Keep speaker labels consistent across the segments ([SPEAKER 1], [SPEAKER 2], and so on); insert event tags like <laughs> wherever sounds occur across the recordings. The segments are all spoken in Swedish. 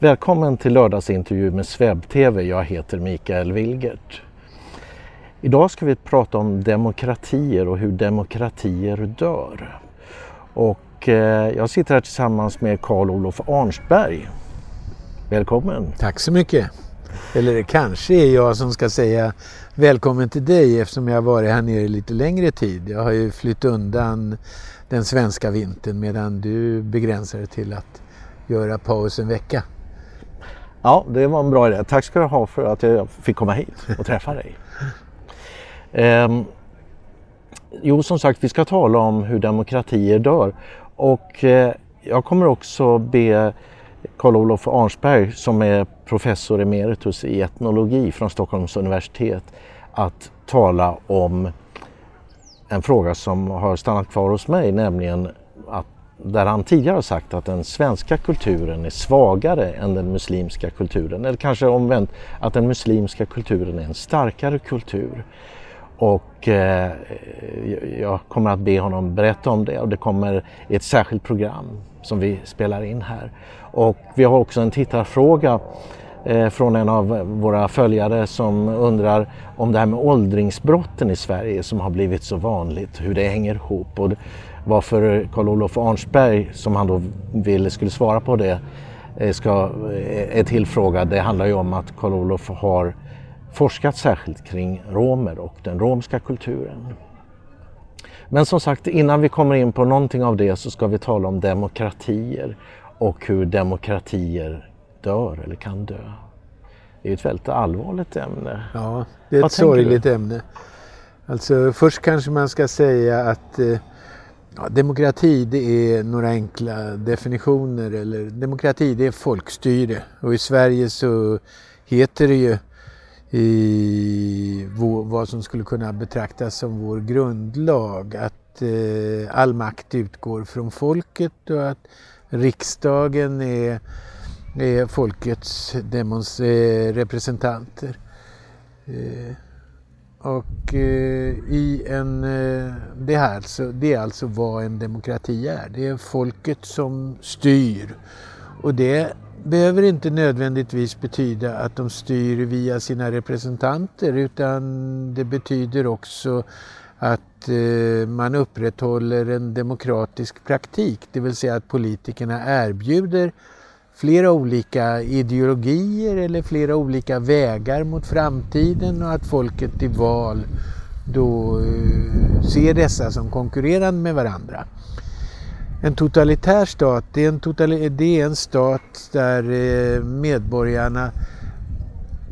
[SPEAKER 1] Välkommen till lördagsintervju med SvebTV. Jag heter Mikael Wilgert. Idag ska vi prata om demokratier och hur demokratier dör. Och eh, jag sitter här tillsammans med Karl-Olof Arnsberg. Välkommen!
[SPEAKER 2] Tack så mycket! Eller det kanske är jag som ska säga välkommen till dig eftersom jag har varit här nere lite längre tid. Jag har ju flytt undan den svenska vintern medan du begränsar dig till att göra paus en vecka.
[SPEAKER 1] Ja, det var en bra idé. Tack ska du ha för att jag fick komma hit och träffa dig. Um, <laughs> jo, som sagt, vi ska tala om hur demokratier dör. Och eh, jag kommer också be Karl-Olof Arnsberg som är professor emeritus i etnologi från Stockholms universitet att tala om en fråga som har stannat kvar hos mig, nämligen där han tidigare har sagt att den svenska kulturen är svagare än den muslimska kulturen. Eller kanske omvänt, att den muslimska kulturen är en starkare kultur. Och eh, jag kommer att be honom berätta om det och det kommer i ett särskilt program som vi spelar in här. Och vi har också en tittarfråga eh, från en av våra följare som undrar om det här med åldringsbrotten i Sverige som har blivit så vanligt, hur det hänger ihop. Och varför Karl-Olof Arnsberg, som han då ville skulle svara på det, eh, ska, är tillfrågad. Det handlar ju om att Karl-Olof har forskat särskilt kring romer och den romska kulturen. Men som sagt, innan vi kommer in på någonting av det så ska vi tala om demokratier och hur demokratier dör eller kan dö. Det är ett väldigt allvarligt ämne.
[SPEAKER 2] Ja, det är ett sorgligt du? ämne. Alltså först kanske man ska säga att eh, ja, demokrati det är några enkla definitioner. Eller, demokrati det är folkstyre och i Sverige så heter det ju i vår, vad som skulle kunna betraktas som vår grundlag. Att eh, all makt utgår från folket och att riksdagen är, är folkets demons, eh, representanter. Eh, och eh, i en, eh, det, här alltså, det är alltså vad en demokrati är. Det är folket som styr. Och det behöver inte nödvändigtvis betyda att de styr via sina representanter utan det betyder också att eh, man upprätthåller en demokratisk praktik, det vill säga att politikerna erbjuder flera olika ideologier eller flera olika vägar mot framtiden och att folket i val då eh, ser dessa som konkurrerande med varandra. En totalitär stat det är en, totali det är en stat där eh, medborgarna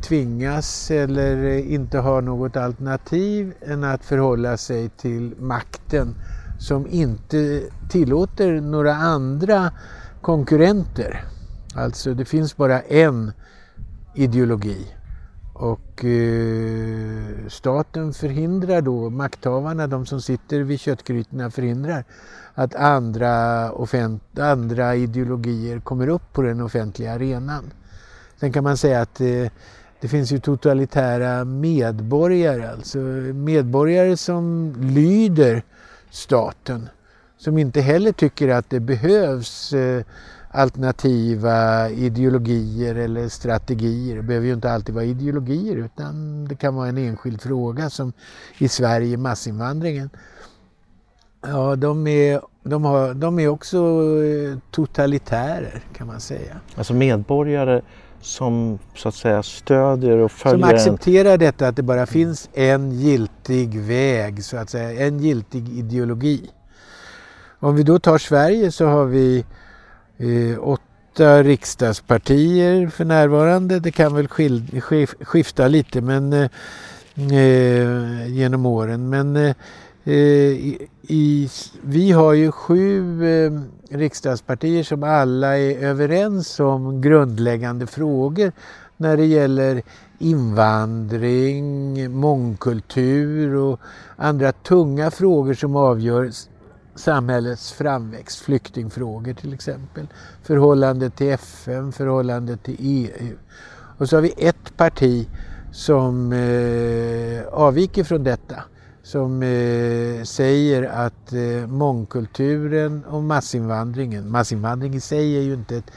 [SPEAKER 2] tvingas eller eh, inte har något alternativ än att förhålla sig till makten som inte tillåter några andra konkurrenter. Alltså det finns bara en ideologi och eh, staten förhindrar då, makthavarna, de som sitter vid köttgrytorna förhindrar att andra, offent andra ideologier kommer upp på den offentliga arenan. Sen kan man säga att eh, det finns ju totalitära medborgare, alltså medborgare som lyder staten, som inte heller tycker att det behövs eh, alternativa ideologier eller strategier. Det behöver ju inte alltid vara ideologier utan det kan vara en enskild fråga som i Sverige massinvandringen. Ja, de är, de, har, de är också eh, totalitärer kan man säga.
[SPEAKER 1] Alltså medborgare som så att säga stödjer och följer...
[SPEAKER 2] Som accepterar en... detta att det bara finns en giltig väg, så att säga, en giltig ideologi. Om vi då tar Sverige så har vi eh, åtta riksdagspartier för närvarande. Det kan väl skil, skifta lite men, eh, eh genom åren. Men eh, eh, i, i, vi har ju sju eh, riksdagspartier som alla är överens om grundläggande frågor när det gäller invandring, mångkultur och andra tunga frågor som avgör samhällets framväxt, flyktingfrågor till exempel, förhållande till FN, förhållande till EU. Och så har vi ett parti som eh, avviker från detta som eh, säger att eh, mångkulturen och massinvandringen, massinvandring i sig är ju inte ett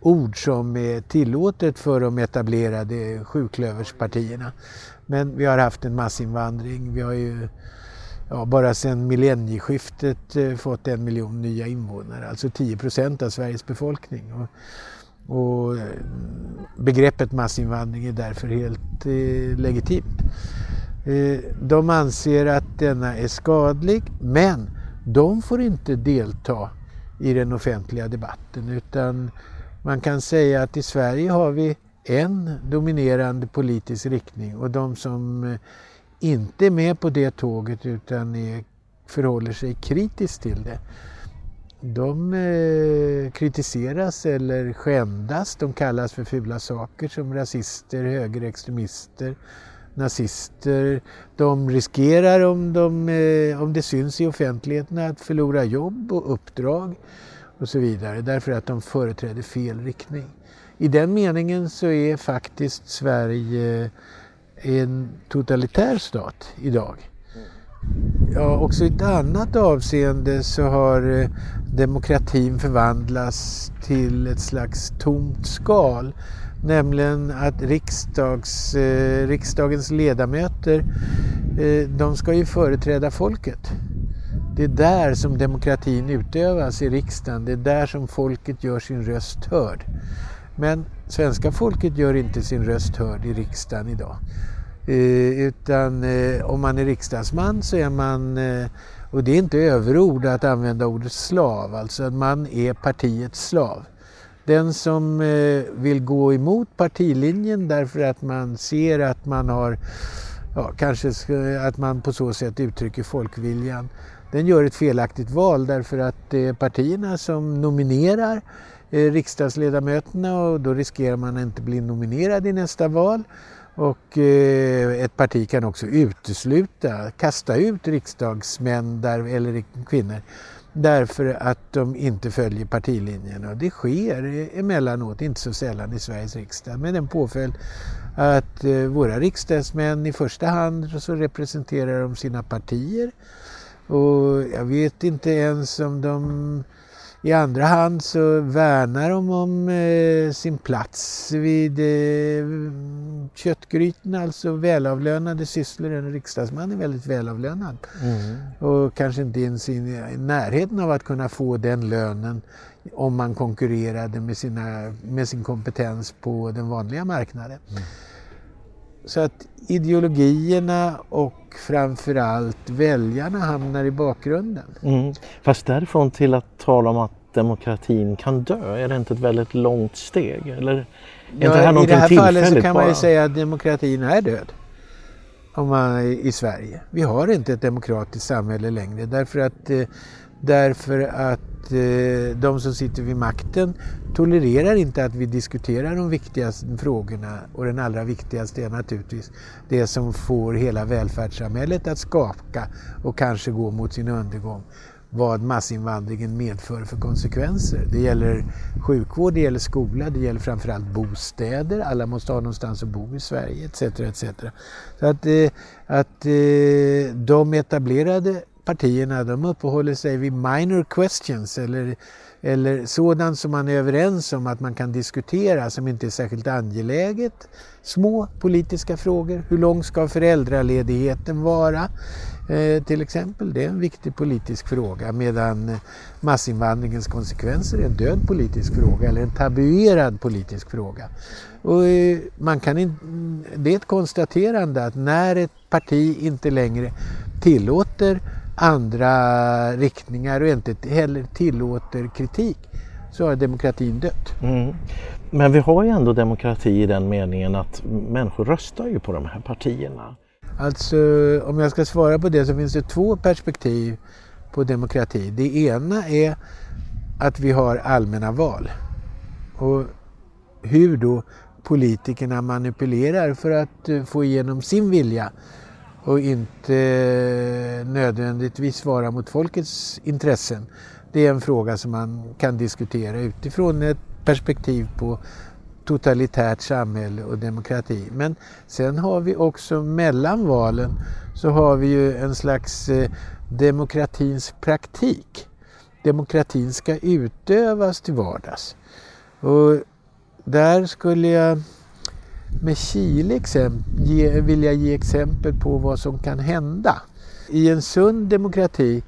[SPEAKER 2] ord som är tillåtet för de etablerade sjuklöverspartierna. Men vi har haft en massinvandring. Vi har ju ja, bara sedan millennieskiftet eh, fått en miljon nya invånare, alltså 10 procent av Sveriges befolkning. Och, och eh, begreppet massinvandring är därför helt eh, legitimt. Eh, de anser att denna är skadlig men de får inte delta i den offentliga debatten utan man kan säga att i Sverige har vi en dominerande politisk riktning och de som eh, inte är med på det tåget utan är, förhåller sig kritiskt till det de eh, kritiseras eller skändas. De kallas för fula saker som rasister, högerextremister, nazister. De riskerar om, de, eh, om det syns i offentligheten att förlora jobb och uppdrag och så vidare därför att de företräder fel riktning. I den meningen så är faktiskt Sverige en totalitär stat idag. Ja, också i ett annat avseende så har eh, demokratin förvandlats till ett slags tomt skal. Nämligen att riksdags, eh, riksdagens ledamöter, eh, de ska ju företräda folket. Det är där som demokratin utövas i riksdagen. Det är där som folket gör sin röst hörd. Men svenska folket gör inte sin röst hörd i riksdagen idag. Eh, utan eh, om man är riksdagsman så är man, eh, och det är inte överord att använda ordet slav, alltså att man är partiets slav. Den som eh, vill gå emot partilinjen därför att man ser att man har, ja, kanske att man på så sätt uttrycker folkviljan, den gör ett felaktigt val därför att det är partierna som nominerar Eh, riksdagsledamöterna och då riskerar man att inte bli nominerad i nästa val. Och eh, ett parti kan också utesluta, kasta ut riksdagsmän där, eller kvinnor därför att de inte följer partilinjen. Och det sker eh, emellanåt, inte så sällan i Sveriges riksdag, med den påföljd att våra riksdagsmän i första hand så representerar de sina partier och jag vet inte ens om de i andra hand så värnar de om eh, sin plats vid eh, köttgrytorna, alltså välavlönade sysslor. En riksdagsman är väldigt välavlönad mm. och kanske inte ens i närheten av att kunna få den lönen om man konkurrerade med, sina, med sin kompetens på den vanliga marknaden. Mm. Så att ideologierna och framförallt väljarna hamnar i bakgrunden. Mm.
[SPEAKER 1] Fast därifrån till att tala om att demokratin kan dö, är det inte ett väldigt långt steg? Eller
[SPEAKER 2] ja, det här I det här fallet så kan bara? man ju säga att demokratin är död om man, i Sverige. Vi har inte ett demokratiskt samhälle längre därför att, eh, därför att eh, de som sitter vid makten tolererar inte att vi diskuterar de viktigaste frågorna och den allra viktigaste är naturligtvis det som får hela välfärdssamhället att skaka och kanske gå mot sin undergång vad massinvandringen medför för konsekvenser. Det gäller sjukvård, det gäller skola, det gäller framförallt bostäder. Alla måste ha någonstans att bo i Sverige etc. etc. Så att, eh, att eh, de etablerade partierna de uppehåller sig vid minor questions eller, eller sådant som man är överens om att man kan diskutera som inte är särskilt angeläget. Små politiska frågor. Hur lång ska föräldraledigheten vara? Eh, till exempel. Det är en viktig politisk fråga medan massinvandringens konsekvenser är en död politisk fråga eller en tabuerad politisk fråga. Och eh, man kan in, det är ett konstaterande att när ett parti inte längre tillåter andra riktningar och inte heller tillåter kritik så har demokratin dött. Mm.
[SPEAKER 1] Men vi har ju ändå demokrati i den meningen att människor röstar ju på de här partierna.
[SPEAKER 2] Alltså om jag ska svara på det så finns det två perspektiv på demokrati. Det ena är att vi har allmänna val. Och hur då politikerna manipulerar för att eh, få igenom sin vilja och inte nödvändigtvis svara mot folkets intressen. Det är en fråga som man kan diskutera utifrån ett perspektiv på totalitärt samhälle och demokrati. Men sen har vi också mellan valen så har vi ju en slags eh, demokratins praktik. Demokratin ska utövas till vardags. Och där skulle jag med Chile ge, vill jag ge exempel på vad som kan hända. I en sund demokrati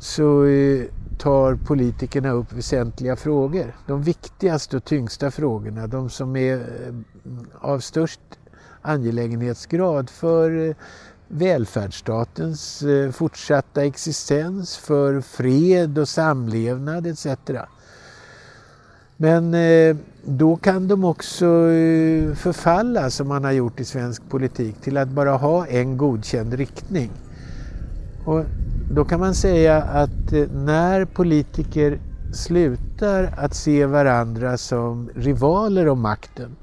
[SPEAKER 2] så eh, tar politikerna upp väsentliga frågor. De viktigaste och tyngsta frågorna, de som är eh, av störst angelägenhetsgrad för eh, välfärdsstatens fortsatta existens, för fred och samlevnad etc. Men eh, då kan de också eh, förfalla, som man har gjort i svensk politik, till att bara ha en godkänd riktning. Och då kan man säga att eh, när politiker slutar att se varandra som rivaler om makten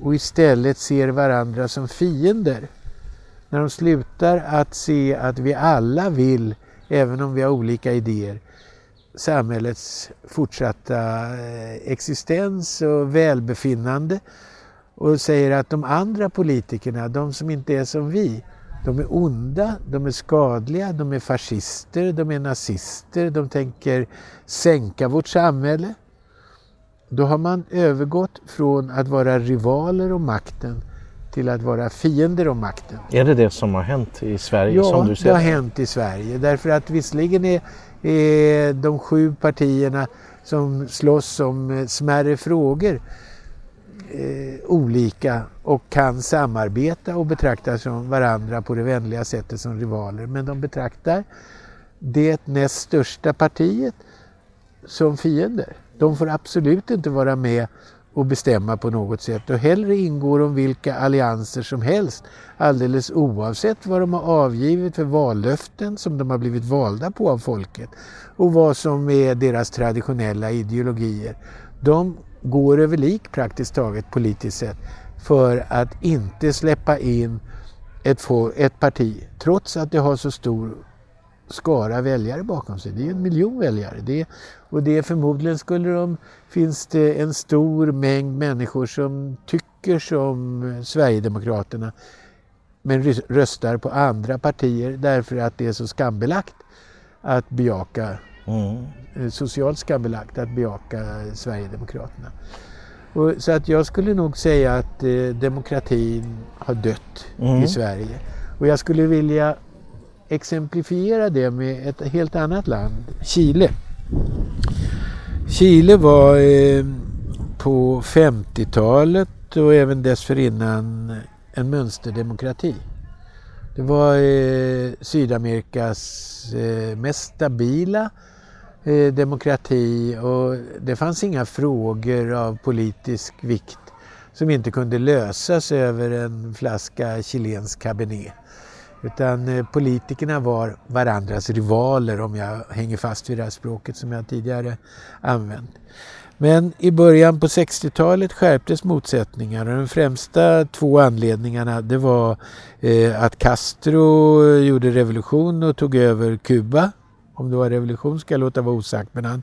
[SPEAKER 2] och istället ser varandra som fiender, när de slutar att se att vi alla vill, även om vi har olika idéer, samhällets fortsatta eh, existens och välbefinnande och säger att de andra politikerna, de som inte är som vi, de är onda, de är skadliga, de är fascister, de är nazister, de tänker sänka vårt samhälle. Då har man övergått från att vara rivaler om makten till att vara fiender om makten.
[SPEAKER 1] Är det det som har hänt i Sverige?
[SPEAKER 2] Ja,
[SPEAKER 1] som du ser
[SPEAKER 2] det har hänt i Sverige. Därför att visserligen är är de sju partierna som slåss om eh, smärre frågor eh, olika och kan samarbeta och betrakta som varandra på det vänliga sättet som rivaler. Men de betraktar det näst största partiet som fiender. De får absolut inte vara med och bestämma på något sätt och hellre ingår de vilka allianser som helst alldeles oavsett vad de har avgivit för vallöften som de har blivit valda på av folket och vad som är deras traditionella ideologier. De går över lik praktiskt taget politiskt sett för att inte släppa in ett, ett parti trots att det har så stor skara väljare bakom sig. Det är en miljon väljare. Det, och det förmodligen skulle de, finns det en stor mängd människor som tycker som Sverigedemokraterna men röstar på andra partier därför att det är så skambelagt att bejaka, mm. Eh, socialt skambelagt att bejaka Sverigedemokraterna. Och, så att jag skulle nog säga att eh, demokratin har dött mm. i Sverige. Och jag skulle vilja exemplifiera det med ett helt annat land, Chile. Chile var eh, på 50-talet och även dessförinnan en mönsterdemokrati. Det var eh, Sydamerikas eh, mest stabila eh, demokrati och det fanns inga frågor av politisk vikt som inte kunde lösas över en flaska chilensk cabernet. Utan eh, politikerna var varandras rivaler om jag hänger fast vid det här språket som jag tidigare använt. Men i början på 60-talet skärptes motsättningar och de främsta två anledningarna det var eh, att Castro gjorde revolution och tog över Kuba. Om det var revolution ska jag låta vara osagt men han,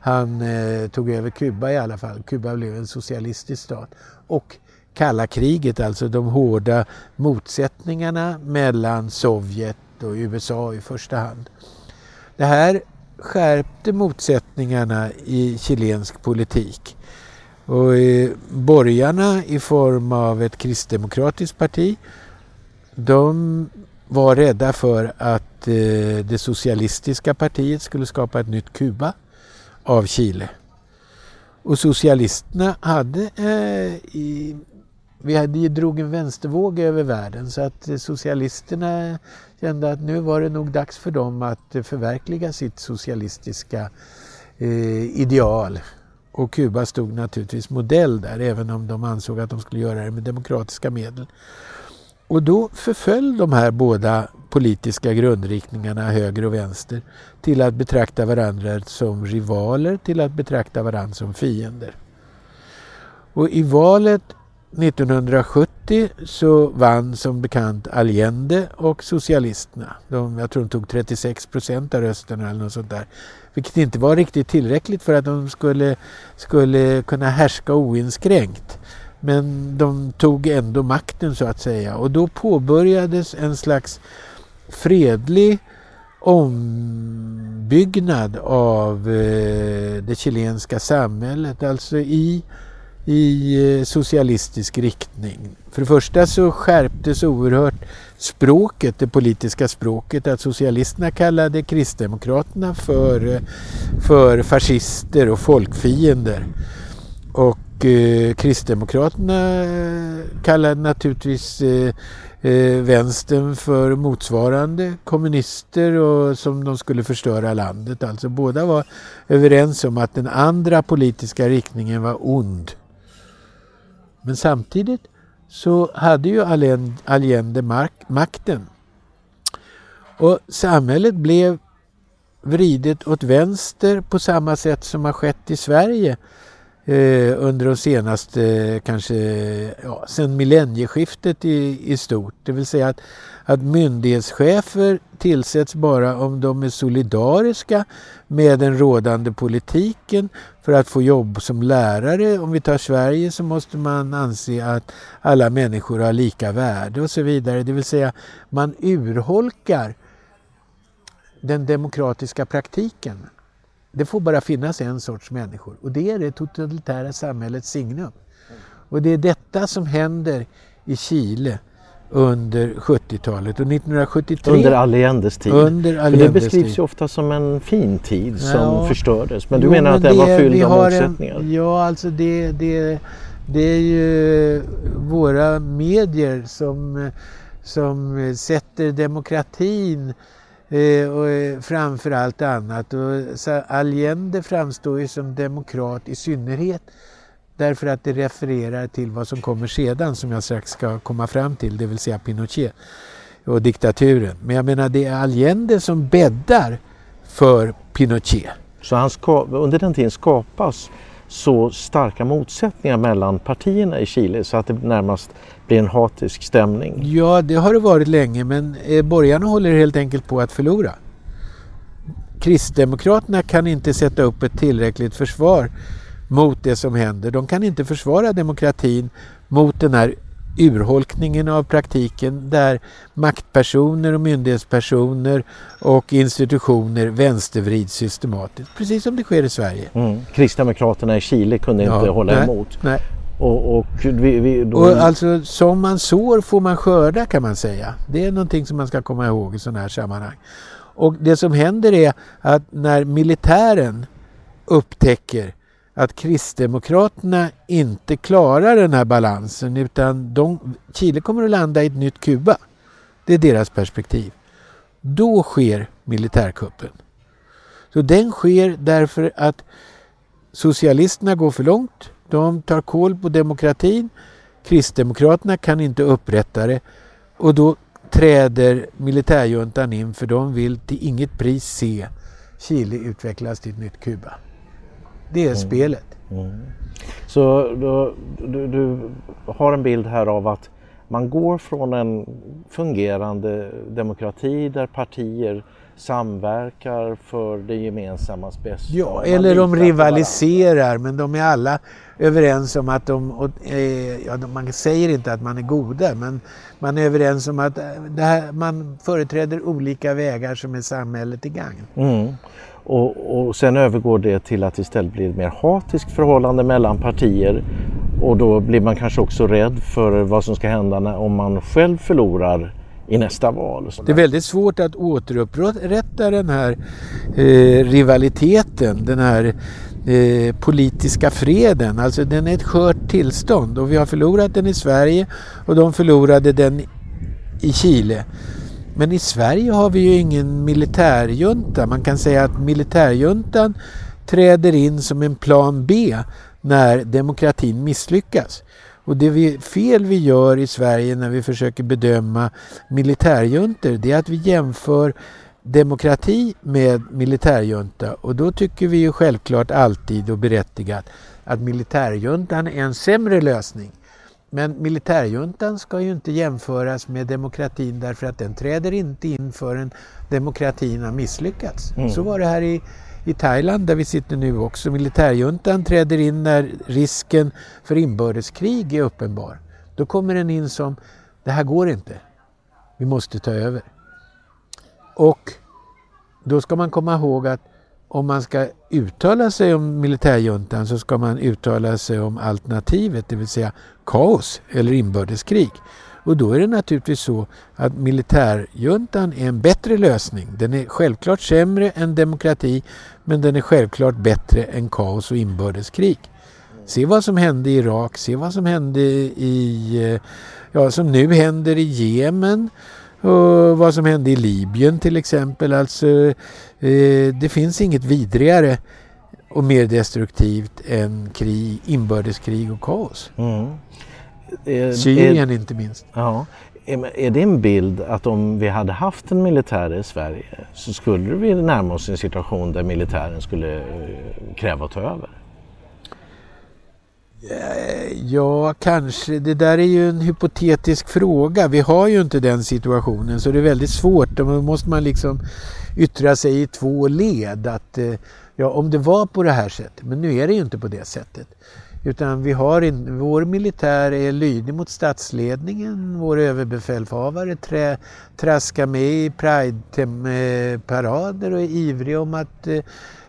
[SPEAKER 2] han eh, tog över Kuba i alla fall. Kuba blev en socialistisk stat. Och kalla kriget, alltså de hårda motsättningarna mellan Sovjet och USA i första hand. Det här skärpte motsättningarna i chilensk politik. Och eh, borgarna i form av ett kristdemokratiskt parti de var rädda för att eh, det socialistiska partiet skulle skapa ett nytt Kuba av Chile. Och socialisterna hade eh, i vi hade, drog en vänstervåg över världen så att socialisterna kände att nu var det nog dags för dem att förverkliga sitt socialistiska eh, ideal. Och Kuba stod naturligtvis modell där även om de ansåg att de skulle göra det med demokratiska medel. Och då förföll de här båda politiska grundriktningarna, höger och vänster, till att betrakta varandra som rivaler, till att betrakta varandra som fiender. Och i valet 1970 så vann som bekant Allende och socialisterna. De, jag tror de tog 36 procent av rösterna eller något sånt där. Vilket inte var riktigt tillräckligt för att de skulle, skulle kunna härska oinskränkt. Men de tog ändå makten så att säga och då påbörjades en slags fredlig ombyggnad av eh, det chilenska samhället. Alltså i i eh, socialistisk riktning. För det första så skärptes oerhört språket, det politiska språket, att socialisterna kallade kristdemokraterna för, eh, för fascister och folkfiender. Och eh, Kristdemokraterna eh, kallade naturligtvis eh, eh, vänstern för motsvarande kommunister och som de skulle förstöra landet. Alltså båda var överens om att den andra politiska riktningen var ond. Men samtidigt så hade ju Allende makten. Och samhället blev vridet åt vänster på samma sätt som har skett i Sverige eh, under de senaste, kanske ja, sen millennieskiftet i, i stort. Det vill säga att, att myndighetschefer tillsätts bara om de är solidariska med den rådande politiken. För att få jobb som lärare, om vi tar Sverige, så måste man anse att alla människor har lika värde och så vidare. Det vill säga man urholkar den demokratiska praktiken. Det får bara finnas en sorts människor och det är det totalitära samhällets signum. Och det är detta som händer i Chile under 70-talet och 1973.
[SPEAKER 1] Under Allendes tid.
[SPEAKER 2] Under Allendes
[SPEAKER 1] För det beskrivs ju ofta som en fin tid som ja. förstördes. Men du jo, menar men att den var fylld av motsättningar?
[SPEAKER 2] En, ja, alltså det, det, det är ju våra medier som, som sätter demokratin Eh, och, eh, framför allt annat. Och, så Allende framstår ju som demokrat i synnerhet därför att det refererar till vad som kommer sedan som jag strax ska komma fram till, det vill säga Pinochet och diktaturen. Men jag menar det är Allende som bäddar för Pinochet.
[SPEAKER 1] Så han ska, under den tiden skapas så starka motsättningar mellan partierna i Chile så att det närmast blir en hatisk stämning?
[SPEAKER 2] Ja, det har det varit länge men eh, borgarna håller helt enkelt på att förlora. Kristdemokraterna kan inte sätta upp ett tillräckligt försvar mot det som händer. De kan inte försvara demokratin mot den här urholkningen av praktiken där maktpersoner och myndighetspersoner och institutioner vänstervrids systematiskt. Precis som det sker i Sverige.
[SPEAKER 1] Mm. Kristdemokraterna i Chile kunde ja, inte hålla
[SPEAKER 2] nej,
[SPEAKER 1] emot.
[SPEAKER 2] Nej.
[SPEAKER 1] Och, och, vi, vi, då...
[SPEAKER 2] och alltså som man sår får man skörda kan man säga. Det är någonting som man ska komma ihåg i sådana här sammanhang. Och det som händer är att när militären upptäcker att Kristdemokraterna inte klarar den här balansen utan de, Chile kommer att landa i ett nytt Kuba. Det är deras perspektiv. Då sker militärkuppen. Så den sker därför att socialisterna går för långt. De tar koll på demokratin. Kristdemokraterna kan inte upprätta det och då träder militärjuntan in för de vill till inget pris se Chile utvecklas till ett nytt Kuba. Det är mm. spelet. Mm.
[SPEAKER 1] Så då, du, du, har en bild här av att man går från en fungerande demokrati där partier samverkar för det gemensammas bästa.
[SPEAKER 2] Ja, eller de rivaliserar men de är alla överens om att de, och, eh, ja, man säger inte att man är goda men man är överens om att eh, här, man företräder olika vägar som är samhället i gagn.
[SPEAKER 1] Mm. Och, och sen övergår det till att istället blir ett mer hatiskt förhållande mellan partier och då blir man kanske också rädd för vad som ska hända när, om man själv förlorar i nästa val.
[SPEAKER 2] Det är väldigt svårt att återupprätta den här eh, rivaliteten, den här eh, politiska freden. Alltså den är ett skört tillstånd och vi har förlorat den i Sverige och de förlorade den i Chile. Men i Sverige har vi ju ingen militärjunta. Man kan säga att militärjuntan träder in som en plan B när demokratin misslyckas. Och det vi, fel vi gör i Sverige när vi försöker bedöma militärjuntor det är att vi jämför demokrati med militärjunta och då tycker vi ju självklart alltid och berättigat att militärjuntan är en sämre lösning. Men militärjuntan ska ju inte jämföras med demokratin därför att den träder inte in förrän demokratin har misslyckats. Mm. Så var det här i, i Thailand där vi sitter nu också. Militärjuntan träder in när risken för inbördeskrig är uppenbar. Då kommer den in som, det här går inte, vi måste ta över. Och då ska man komma ihåg att om man ska uttala sig om militärjuntan så ska man uttala sig om alternativet, det vill säga kaos eller inbördeskrig. Och då är det naturligtvis så att militärjuntan är en bättre lösning. Den är självklart sämre än demokrati men den är självklart bättre än kaos och inbördeskrig. Se vad som hände i Irak, se vad som hände i, eh, ja som nu händer i Jemen och vad som hände i Libyen till exempel. Alltså, eh, det finns inget vidrigare och mer destruktivt än krig, inbördeskrig och kaos. Mm. Är, Syrien är, inte minst.
[SPEAKER 1] Ja. Är, är det en bild att om vi hade haft en militär i Sverige så skulle vi närma oss en situation där militären skulle eh, kräva att ta över?
[SPEAKER 2] Ja, kanske. Det där är ju en hypotetisk fråga. Vi har ju inte den situationen så det är väldigt svårt. Då måste man liksom yttra sig i två led. Att, eh, ja, om det var på det här sättet, men nu är det ju inte på det sättet. Utan vi har in, vår militär är lydig mot statsledningen. Vår överbefälhavare trä, traskar med i Pride-parader eh, och är ivrig om att eh,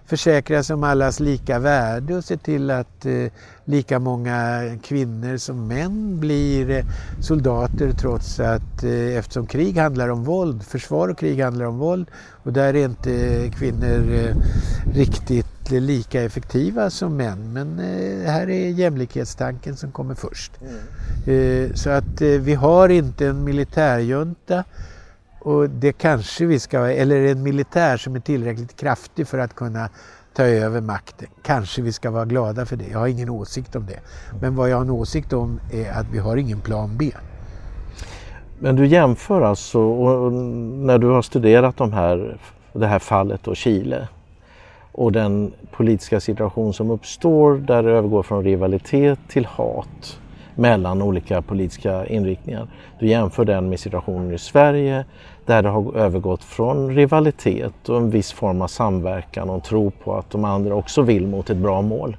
[SPEAKER 2] försäkra sig om allas lika värde och se till att eh, lika många kvinnor som män blir eh, soldater trots att eh, eftersom krig handlar om våld, försvar och krig handlar om våld och där är inte kvinnor eh, riktigt lika effektiva som män. Men eh, här är jämlikhetstanken som kommer först. Mm. Eh, så att vi har inte en militärjunta och det kanske vi ska, eller en militär som är tillräckligt kraftig för att kunna ta över makten. Kanske vi ska vara glada för det. Jag har ingen åsikt om det. Men vad jag har en åsikt om är att vi har ingen plan B.
[SPEAKER 1] Men du jämför alltså, och när du har studerat de här, det här fallet och Chile och den politiska situation som uppstår där det övergår från rivalitet till hat mellan olika politiska inriktningar. Du jämför den med situationen i Sverige där det har övergått från rivalitet och en viss form av samverkan och tro på att de andra också vill mot ett bra mål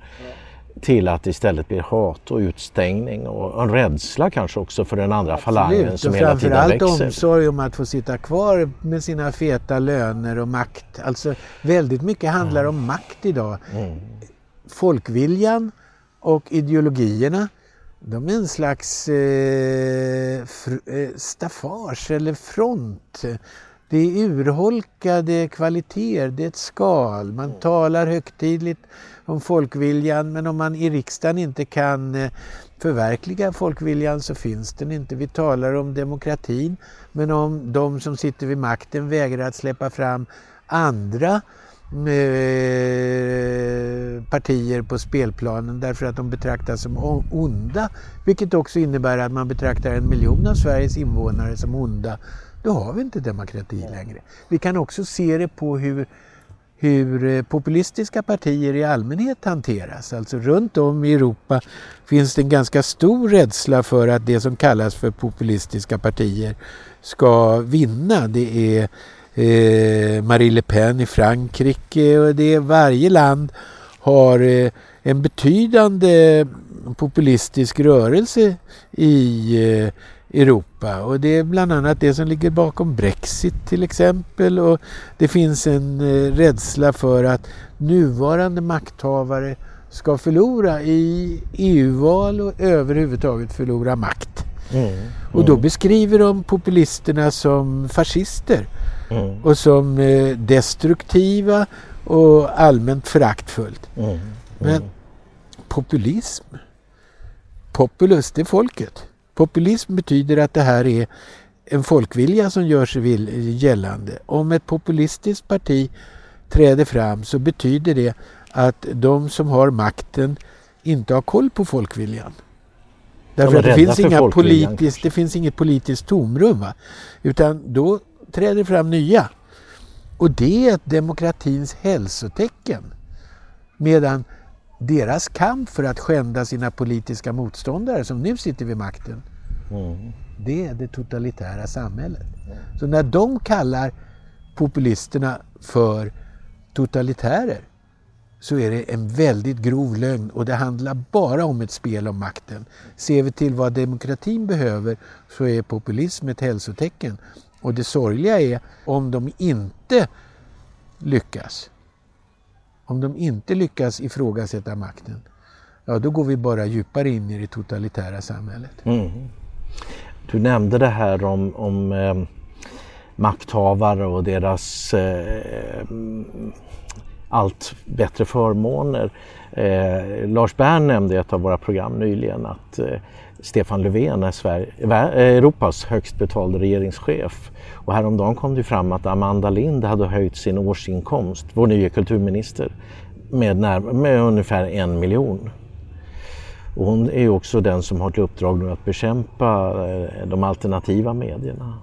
[SPEAKER 1] till att det istället blir hat och utstängning och en rädsla kanske också för den andra Absolut. falangen som hela tiden växer.
[SPEAKER 2] Framförallt omsorg om att få sitta kvar med sina feta löner och makt. Alltså väldigt mycket handlar mm. om makt idag. Mm. Folkviljan och ideologierna de är en slags eh, eh, staffage eller front. Det är urholkade kvaliteter, det är ett skal. Man mm. talar högtidligt om folkviljan men om man i riksdagen inte kan eh, förverkliga folkviljan så finns den inte. Vi talar om demokratin men om de som sitter vid makten vägrar att släppa fram andra partier på spelplanen därför att de betraktas som onda. Vilket också innebär att man betraktar en miljon av Sveriges invånare som onda. Då har vi inte demokrati längre. Vi kan också se det på hur, hur eh, populistiska partier i allmänhet hanteras. Alltså runt om i Europa finns det en ganska stor rädsla för att det som kallas för populistiska partier ska vinna. Det är eh, Marie Le Pen i Frankrike och det varje land har eh, en betydande populistisk rörelse i eh, Europa och det är bland annat det som ligger bakom Brexit till exempel och det finns en eh, rädsla för att nuvarande makthavare ska förlora i EU-val och överhuvudtaget förlora makt. Mm, mm. Och då beskriver de populisterna som fascister mm. och som eh, destruktiva och allmänt föraktfullt. Mm. mm. Men populism, populus, det är folket. Populism betyder att det här är en folkvilja som gör sig gällande. Om ett populistiskt parti träder fram så betyder det att de som har makten inte har koll på folkviljan. Därför att det finns, inga politiskt, det finns inget politiskt tomrum. Va? Utan då träder fram nya. Och det är ett demokratins hälsotecken. Medan deras kamp för att skända sina politiska motståndare som nu sitter vid makten, mm. det är det totalitära samhället. Mm. Så när de kallar populisterna för totalitärer så är det en väldigt grov lögn och det handlar bara om ett spel om makten. Ser vi till vad demokratin behöver så är populism ett hälsotecken. Och det sorgliga är om de inte lyckas om de inte lyckas ifrågasätta makten, ja då går vi bara djupare in i det totalitära samhället.
[SPEAKER 1] Mm. Du nämnde det här om, om eh, makthavare och deras eh, allt bättre förmåner. Eh, Lars Bern nämnde i ett av våra program nyligen att eh, Stefan Löfven är Sverige, Europas högst betalda regeringschef. Och häromdagen kom det fram att Amanda Lind hade höjt sin årsinkomst, vår nya kulturminister, med, när, med ungefär en miljon. Och hon är ju också den som har till uppdrag nu att bekämpa eh, de alternativa medierna.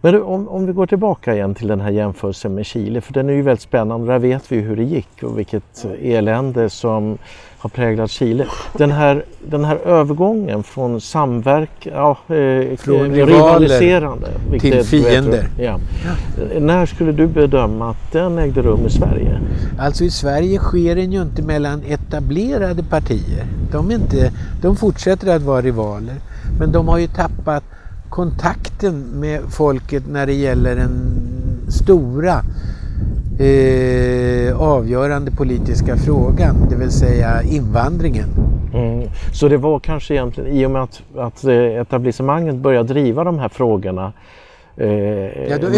[SPEAKER 1] Men om, om, vi går tillbaka igen till den här jämförelsen med Chile, för den är ju väldigt spännande. Där vet vi hur det gick och vilket elände som har präglat Chile. Den här, den här övergången från samverk, ja,
[SPEAKER 2] eh, från rivaliserande till fiender.
[SPEAKER 1] Ja. När skulle du bedöma att den ägde rum i Sverige?
[SPEAKER 2] Alltså i Sverige sker den ju inte mellan etablerade partier. De, inte, de fortsätter att vara rivaler. Men de har ju tappat kontakten med folket när det gäller den stora eh, avgörande politiska frågan, det vill säga invandringen.
[SPEAKER 1] Mm. Så det var kanske egentligen i och med att, att eh, etablissemanget började driva de här frågorna,
[SPEAKER 2] eh, ja, då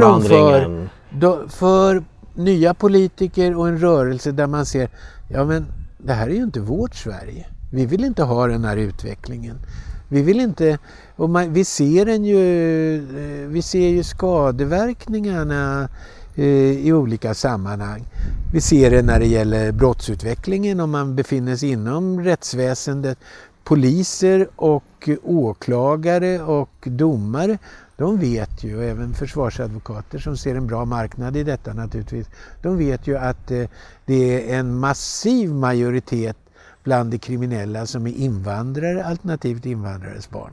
[SPEAKER 2] de för, då, för nya politiker och en rörelse där man ser, ja men det här är ju inte vårt Sverige. Vi vill inte ha den här utvecklingen. Vi vill inte, och man, vi ser den ju, eh, vi ser ju skadeverkningarna Eh, i olika sammanhang. Vi ser det när det gäller brottsutvecklingen om man befinner sig inom rättsväsendet. Poliser och åklagare och domare de vet ju, och även försvarsadvokater som ser en bra marknad i detta naturligtvis, de vet ju att eh, det är en massiv majoritet bland de kriminella som är invandrare alternativt invandrares barn.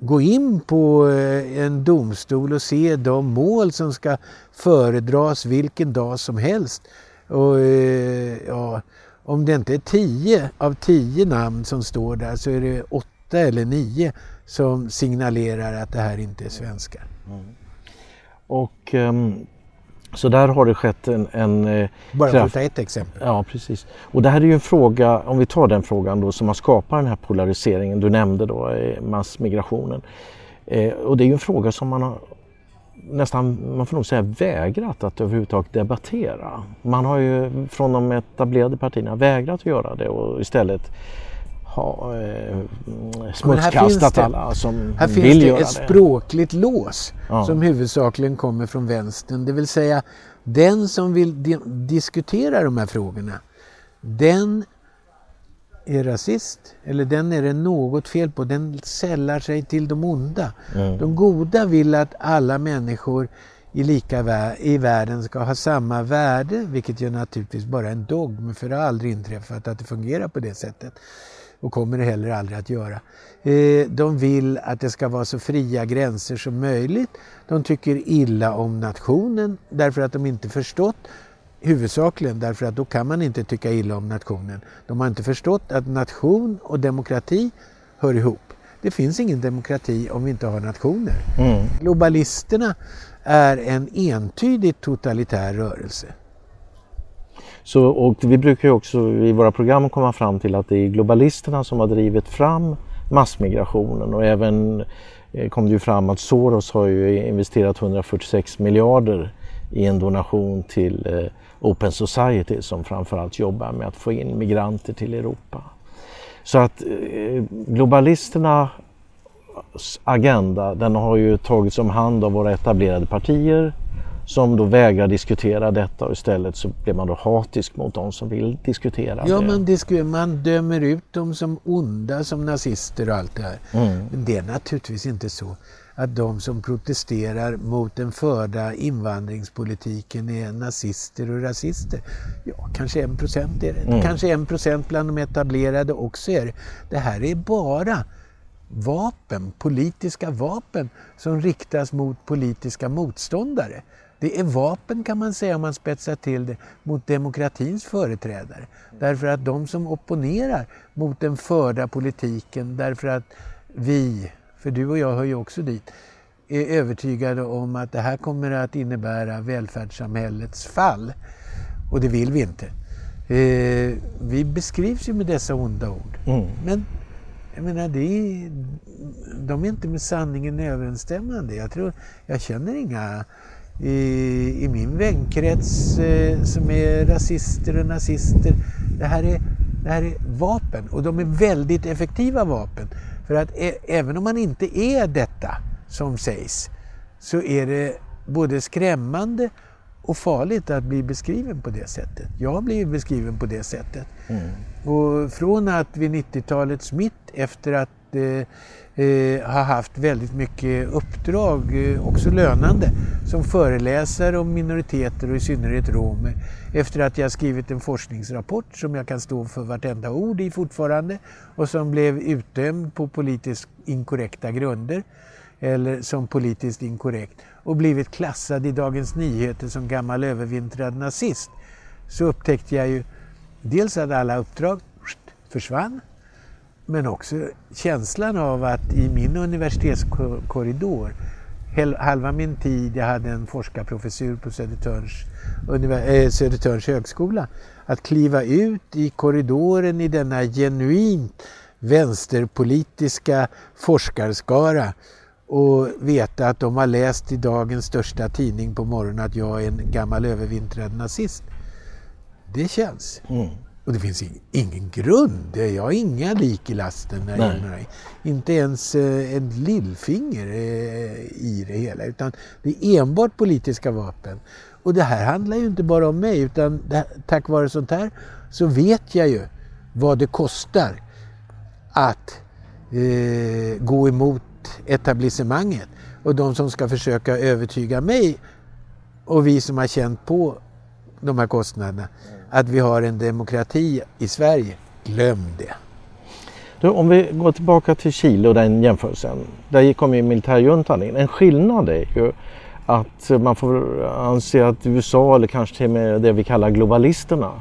[SPEAKER 2] Gå in på eh, en domstol och se de mål som ska föredras vilken dag som helst. Och, eh, ja, om det inte är tio av tio namn som står där så är det åtta eller nio som signalerar att det här inte är svenskar. Mm.
[SPEAKER 1] Och um, så där har det skett en... en
[SPEAKER 2] eh, Bara för att ta ett exempel.
[SPEAKER 1] Ja, precis. Och det här är ju en fråga, om vi tar den frågan då, som har skapat den här polariseringen. Du nämnde då eh, massmigrationen. Eh, och det är ju en fråga som man har nästan, man får nog säga vägrat att överhuvudtaget debattera. Man har ju från de etablerade partierna vägrat att göra det och istället ha eh, smutskastat alla som vill göra det.
[SPEAKER 2] Här finns det ett språkligt lås ja. som huvudsakligen kommer från vänstern. Det vill säga den som vill di diskutera de här frågorna den är rasist eller den är det något fel på. Den sällar sig till de onda. Mm. De goda vill att alla människor i, lika i världen ska ha samma värde, vilket ju naturligtvis bara är en dogm, för det har aldrig inträffat att det fungerar på det sättet och kommer det heller aldrig att göra. Eh, de vill att det ska vara så fria gränser som möjligt. De tycker illa om nationen därför att de inte förstått Huvudsakligen därför att då kan man inte tycka illa om nationen. De har inte förstått att nation och demokrati hör ihop. Det finns ingen demokrati om vi inte har nationer. Mm. Globalisterna är en entydigt totalitär rörelse.
[SPEAKER 1] Så, och vi brukar ju också i våra program komma fram till att det är globalisterna som har drivit fram massmigrationen och även eh, kom det ju fram att Soros har ju investerat 146 miljarder i en donation till eh, Open Society som framförallt jobbar med att få in migranter till Europa. Så att eh, globalisternas agenda den har ju tagits om hand av våra etablerade partier som då vägrar diskutera detta och istället så blir man då hatisk mot de som vill diskutera
[SPEAKER 2] ja,
[SPEAKER 1] det.
[SPEAKER 2] Man, disku man dömer ut dem som onda, som nazister och allt det här. Mm. Men det är naturligtvis inte så att de som protesterar mot den förda invandringspolitiken är nazister och rasister. Ja, kanske en procent är det. Mm. Kanske en procent bland de etablerade också är det. Det här är bara vapen, politiska vapen som riktas mot politiska motståndare. Det är vapen kan man säga om man spetsar till det mot demokratins företrädare. Därför att de som opponerar mot den förda politiken därför att vi, för du och jag hör ju också dit, är övertygade om att det här kommer att innebära välfärdssamhällets fall. Och det vill vi inte. Eh, vi beskrivs ju med dessa onda ord.
[SPEAKER 1] Mm.
[SPEAKER 2] Men jag menar, det är, de är inte med sanningen överensstämmande. Jag, tror, jag känner inga i, i min vänkrets eh, som är rasister och nazister. Det här, är, det här är vapen och de är väldigt effektiva vapen. För att ä, även om man inte är detta som sägs så är det både skrämmande och farligt att bli beskriven på det sättet. Jag har blivit beskriven på det sättet.
[SPEAKER 1] Mm.
[SPEAKER 2] Och från att vid 90-talets mitt efter att eh, eh, har haft väldigt mycket uppdrag, eh, också lönande, som föreläsare om minoriteter och i synnerhet romer. Efter att jag skrivit en forskningsrapport som jag kan stå för vartenda ord i fortfarande och som blev utdömd på politiskt inkorrekta grunder eller som politiskt inkorrekt och blivit klassad i Dagens Nyheter som gammal övervintrad nazist så upptäckte jag ju dels att alla uppdrag försvann men också känslan av att i min universitetskorridor halva min tid, jag hade en forskarprofessur på Södertörns, äh, Södertörns högskola, att kliva ut i korridoren i denna genuint vänsterpolitiska forskarskara och veta att de har läst i dagens största tidning på morgonen att jag är en gammal övervintrad nazist. Det känns.
[SPEAKER 1] Mm.
[SPEAKER 2] Och det finns ingen grund. Jag har inga lik i lasten. När jag, inte ens eh, en lillfinger eh, i det hela. Utan det är enbart politiska vapen. Och det här handlar ju inte bara om mig utan det, tack vare sånt här så vet jag ju vad det kostar att eh, gå emot etablissemanget. Och de som ska försöka övertyga mig och vi som har känt på de här kostnaderna att vi har en demokrati i Sverige. Glöm det.
[SPEAKER 1] Du, om vi går tillbaka till Chile och den jämförelsen. Där kom ju militärjuntan in. En skillnad är ju att man får anse att USA eller kanske till och med det vi kallar globalisterna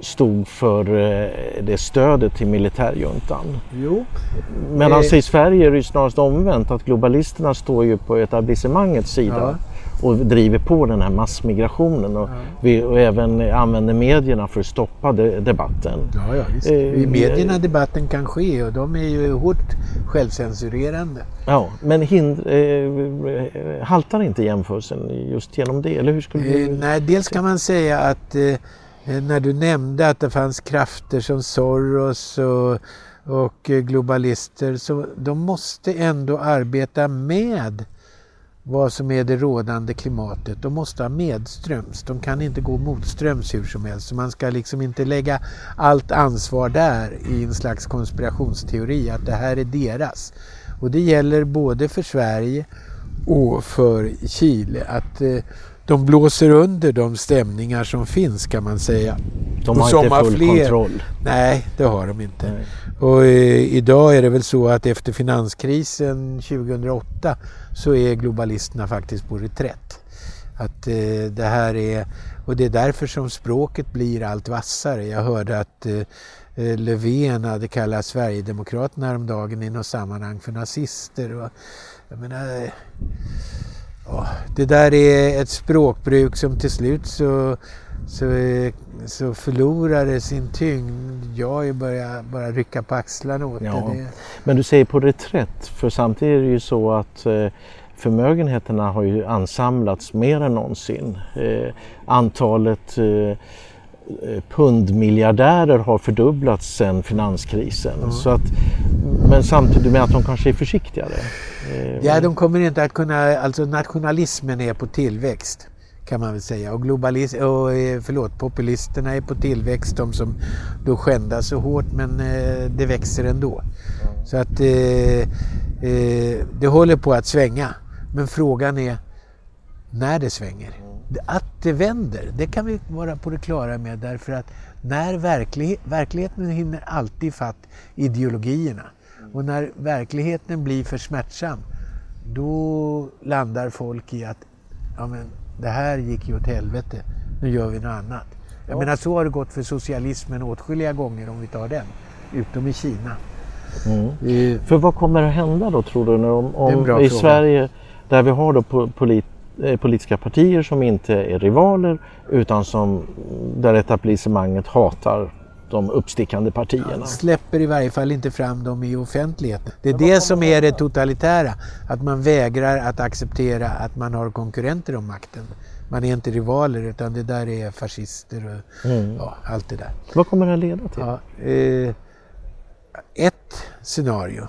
[SPEAKER 1] stod för eh, det stödet till militärjuntan.
[SPEAKER 2] Jo.
[SPEAKER 1] Medan eh. i Sverige är det snarast omvänt att globalisterna står ju på etablissemangets sida. Ja och driver på den här massmigrationen och, ja. vi, och även använder medierna för att stoppa de, debatten.
[SPEAKER 2] Ja, ja, visst. Eh, I medierna debatten kan ske och de är ju hårt självcensurerande.
[SPEAKER 1] Ja, men hind, eh, haltar inte jämförelsen just genom det? Eller hur skulle du...
[SPEAKER 2] eh, nej, dels kan man säga att eh, när du nämnde att det fanns krafter som Soros och och globalister så de måste ändå arbeta med vad som är det rådande klimatet. De måste ha medströms. De kan inte gå motströms hur som helst. Så man ska liksom inte lägga allt ansvar där i en slags konspirationsteori att det här är deras. Och det gäller både för Sverige och för Chile att eh, de blåser under de stämningar som finns kan man säga.
[SPEAKER 1] De har inte full fler... kontroll.
[SPEAKER 2] Nej, det har de inte. Nej. Och eh, idag är det väl så att efter finanskrisen 2008 så är globalisterna faktiskt på reträtt. Att eh, det här är, och det är därför som språket blir allt vassare. Jag hörde att eh, eh Löfven hade kallat Sverigedemokraterna häromdagen i något sammanhang för nazister. Och, jag menar, oh, det där är ett språkbruk som till slut så så, så förlorar det sin tyngd. Jag börjar bara rycka på axlarna åt ja. det.
[SPEAKER 1] Men du säger på reträtt, för samtidigt är det ju så att eh, förmögenheterna har ju ansamlats mer än någonsin. Eh, antalet eh, pundmiljardärer har fördubblats sedan finanskrisen. Mm. Så att, men samtidigt med att de kanske är försiktigare.
[SPEAKER 2] Ja, de kommer inte att kunna, alltså nationalismen är på tillväxt kan man väl säga. Och, globalis och eh, förlåt, populisterna är på tillväxt, de som då skändas så hårt men eh, det växer ändå. Så att eh, eh, det håller på att svänga. Men frågan är när det svänger. Att det vänder, det kan vi vara på det klara med därför att när verklighet, verkligheten hinner alltid fatt ideologierna. Och när verkligheten blir för smärtsam då landar folk i att ja, men, det här gick ju åt helvete, nu gör vi något annat. Jag ja. menar så har det gått för socialismen åtskilliga gånger om vi tar den, utom i Kina.
[SPEAKER 1] Mm. I, för vad kommer att hända då tror du när om, om i fråga. Sverige där vi har då polit, eh, politiska partier som inte är rivaler utan som, där etablissemanget hatar de uppstickande partierna. Ja,
[SPEAKER 2] släpper i varje fall inte fram dem i offentligheten. Det är det som är det totalitära, att man vägrar att acceptera att man har konkurrenter om makten. Man är inte rivaler utan det där är fascister och mm. ja, allt det där.
[SPEAKER 1] Vad kommer det att leda till? Ja, eh,
[SPEAKER 2] ett scenario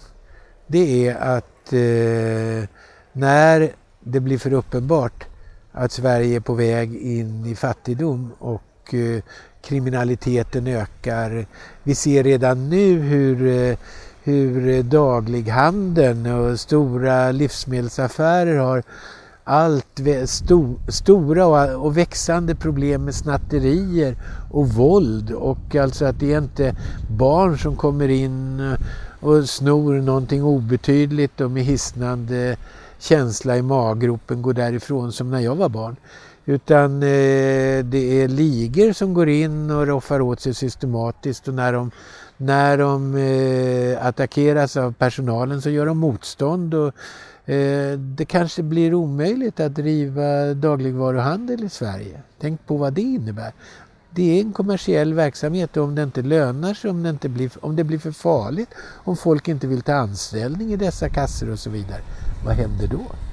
[SPEAKER 2] det är att eh, när det blir för uppenbart att Sverige är på väg in i fattigdom och eh, kriminaliteten ökar. Vi ser redan nu hur, eh, hur daglighandeln och stora livsmedelsaffärer har allt sto, stora och, och, växande problem med snatterier och våld och alltså att det är inte barn som kommer in och snor någonting obetydligt och med hisnande känsla i maggropen går därifrån som när jag var barn. Utan eh, det är ligor som går in och roffar åt sig systematiskt och när de, när de eh, attackeras av personalen så gör de motstånd och eh, det kanske blir omöjligt att driva dagligvaruhandel i Sverige. Tänk på vad det innebär. Det är en kommersiell verksamhet och om det inte lönar sig, om det, inte blir, om det blir för farligt, om folk inte vill ta anställning i dessa kassor och så vidare. Vad händer då?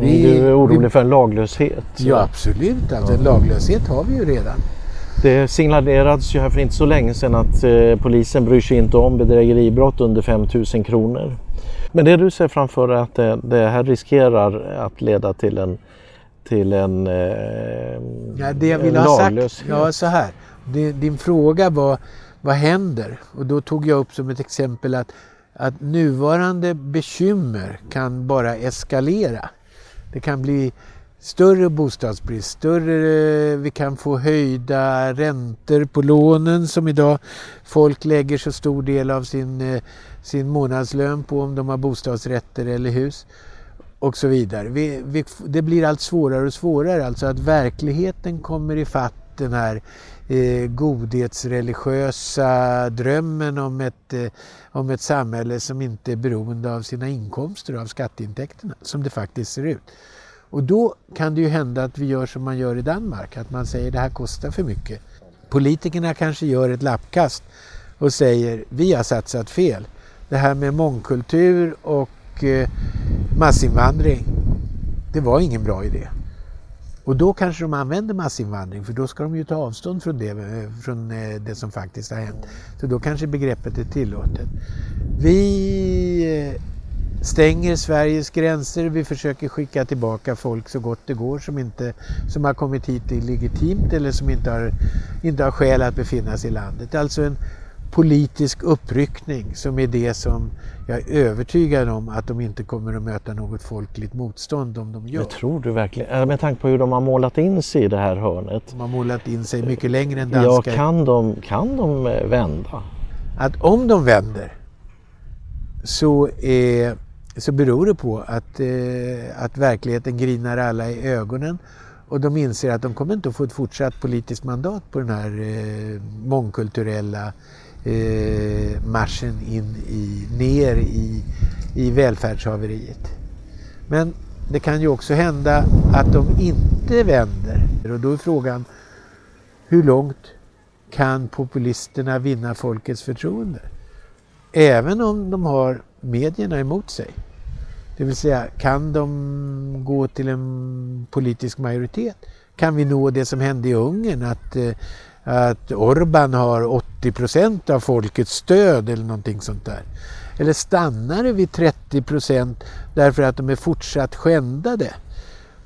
[SPEAKER 1] Vi, du är orolig vi, för en laglöshet?
[SPEAKER 2] Ja absolut, alltså, en laglöshet har vi ju redan.
[SPEAKER 1] Det signalerades ju här för inte så länge sedan att eh, polisen bryr sig inte om bedrägeribrott under 5 000 kronor. Men det du ser framför dig att det, det, här riskerar att leda till en, till en, eh,
[SPEAKER 2] ja, det jag ville ha sagt, ja så här. Din fråga var vad händer? Och då tog jag upp som ett exempel att, att nuvarande bekymmer kan bara eskalera. Det kan bli större bostadsbrist, större, eh, vi kan få höjda räntor på lånen som idag folk lägger så stor del av sin, eh, sin månadslön på om de har bostadsrätter eller hus och så vidare. Vi, vi, det blir allt svårare och svårare, alltså att verkligheten kommer ifatt den här eh, godhetsreligiösa drömmen om ett, eh, om ett samhälle som inte är beroende av sina inkomster och av skatteintäkterna, som det faktiskt ser ut. Och då kan det ju hända att vi gör som man gör i Danmark, att man säger det här kostar för mycket. Politikerna kanske gör ett lappkast och säger vi har satsat fel. Det här med mångkultur och eh, massinvandring, det var ingen bra idé. Och då kanske de använder massinvandring för då ska de ju ta avstånd från det, eh, från eh, det som faktiskt har hänt. Så då kanske begreppet är tillåtet. Vi eh, stänger Sveriges gränser. Vi försöker skicka tillbaka folk så gott det går som, inte, som har kommit hit illegitimt eller som inte har, inte har skäl att befinna sig i landet. Alltså en politisk uppryckning som är det som jag är övertygad om att de inte kommer att möta något folkligt motstånd om de gör.
[SPEAKER 1] Det tror du verkligen? Med tanke på hur de har målat in sig i det här hörnet.
[SPEAKER 2] De har målat in sig mycket längre än danskar.
[SPEAKER 1] Ja, kan de, kan de eh, vända?
[SPEAKER 2] Att om de vänder så, är, så beror det på att, eh, att verkligheten grinar alla i ögonen och de inser att de kommer inte att få ett fortsatt politiskt mandat på den här eh, mångkulturella eh, marschen in i, ner i, i välfärdshaveriet. Men det kan ju också hända att de inte vänder. Och då är frågan hur långt kan populisterna vinna folkets förtroende? Även om de har medierna emot sig. Det vill säga, kan de gå till en politisk majoritet? Kan vi nå det som hände i Ungern, att eh, att Orban har 80 procent av folkets stöd eller någonting sånt där? Eller stannar det vid 30 procent därför att de är fortsatt skändade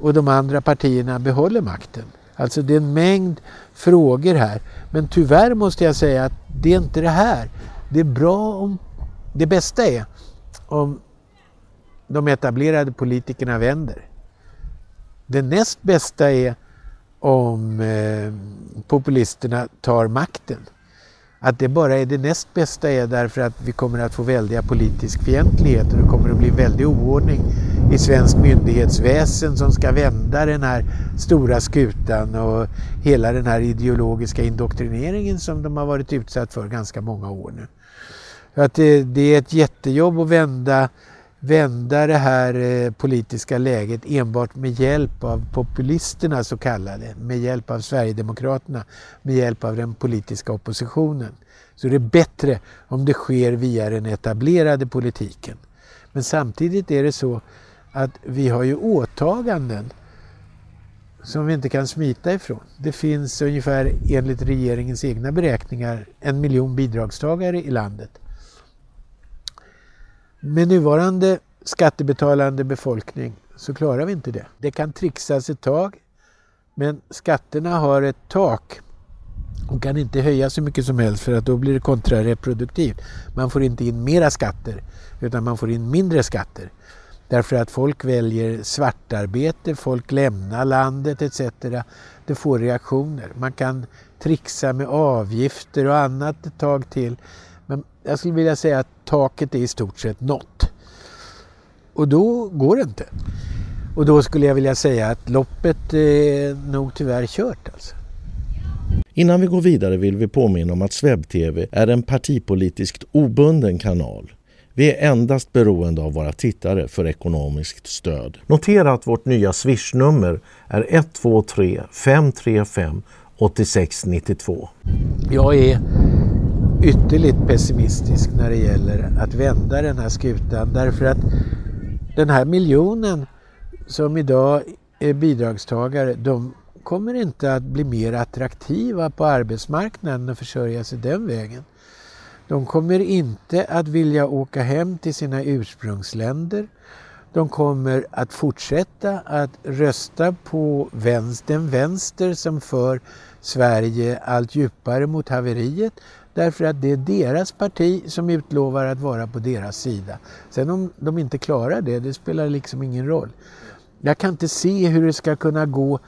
[SPEAKER 2] och de andra partierna behåller makten? Alltså det är en mängd frågor här. Men tyvärr måste jag säga att det är inte det här. Det är bra om... Det bästa är om de etablerade politikerna vänder. Det näst bästa är om eh, populisterna tar makten. Att det bara är det näst bästa är därför att vi kommer att få väldiga politisk fientlighet och det kommer att bli väldig oordning i svensk myndighetsväsen som ska vända den här stora skutan och hela den här ideologiska indoktrineringen som de har varit utsatt för ganska många år nu. Att det, det är ett jättejobb att vända vända det här eh, politiska läget enbart med hjälp av populisterna så kallade, med hjälp av Sverigedemokraterna, med hjälp av den politiska oppositionen. Så det är bättre om det sker via den etablerade politiken. Men samtidigt är det så att vi har ju åtaganden som vi inte kan smita ifrån. Det finns ungefär enligt regeringens egna beräkningar en miljon bidragstagare i landet. Med nuvarande skattebetalande befolkning så klarar vi inte det. Det kan trixas ett tag men skatterna har ett tak och kan inte höjas så mycket som helst för att då blir det kontrareproduktivt. Man får inte in mera skatter utan man får in mindre skatter. Därför att folk väljer svartarbete, folk lämnar landet etc. Det får reaktioner. Man kan trixa med avgifter och annat ett tag till. Men jag skulle vilja säga att taket är i stort sett nått. Och då går det inte. Och då skulle jag vilja säga att loppet är nog tyvärr kört alltså.
[SPEAKER 1] Innan vi går vidare vill vi påminna om att SvebTV är en partipolitiskt obunden kanal. Vi är endast beroende av våra tittare för ekonomiskt stöd. Notera att vårt nya swishnummer är 123 535 8692.
[SPEAKER 2] Jag är ytterligt pessimistisk när det gäller att vända den här skutan därför att den här miljonen som idag är bidragstagare, de kommer inte att bli mer attraktiva på arbetsmarknaden och försörja sig den vägen. De kommer inte att vilja åka hem till sina ursprungsländer. De kommer att fortsätta att rösta på den vänster som för Sverige allt djupare mot haveriet därför att det är deras parti som utlovar att vara på deras sida. Sen om de inte klarar det, det spelar liksom ingen roll. Jag kan inte se hur det ska kunna gå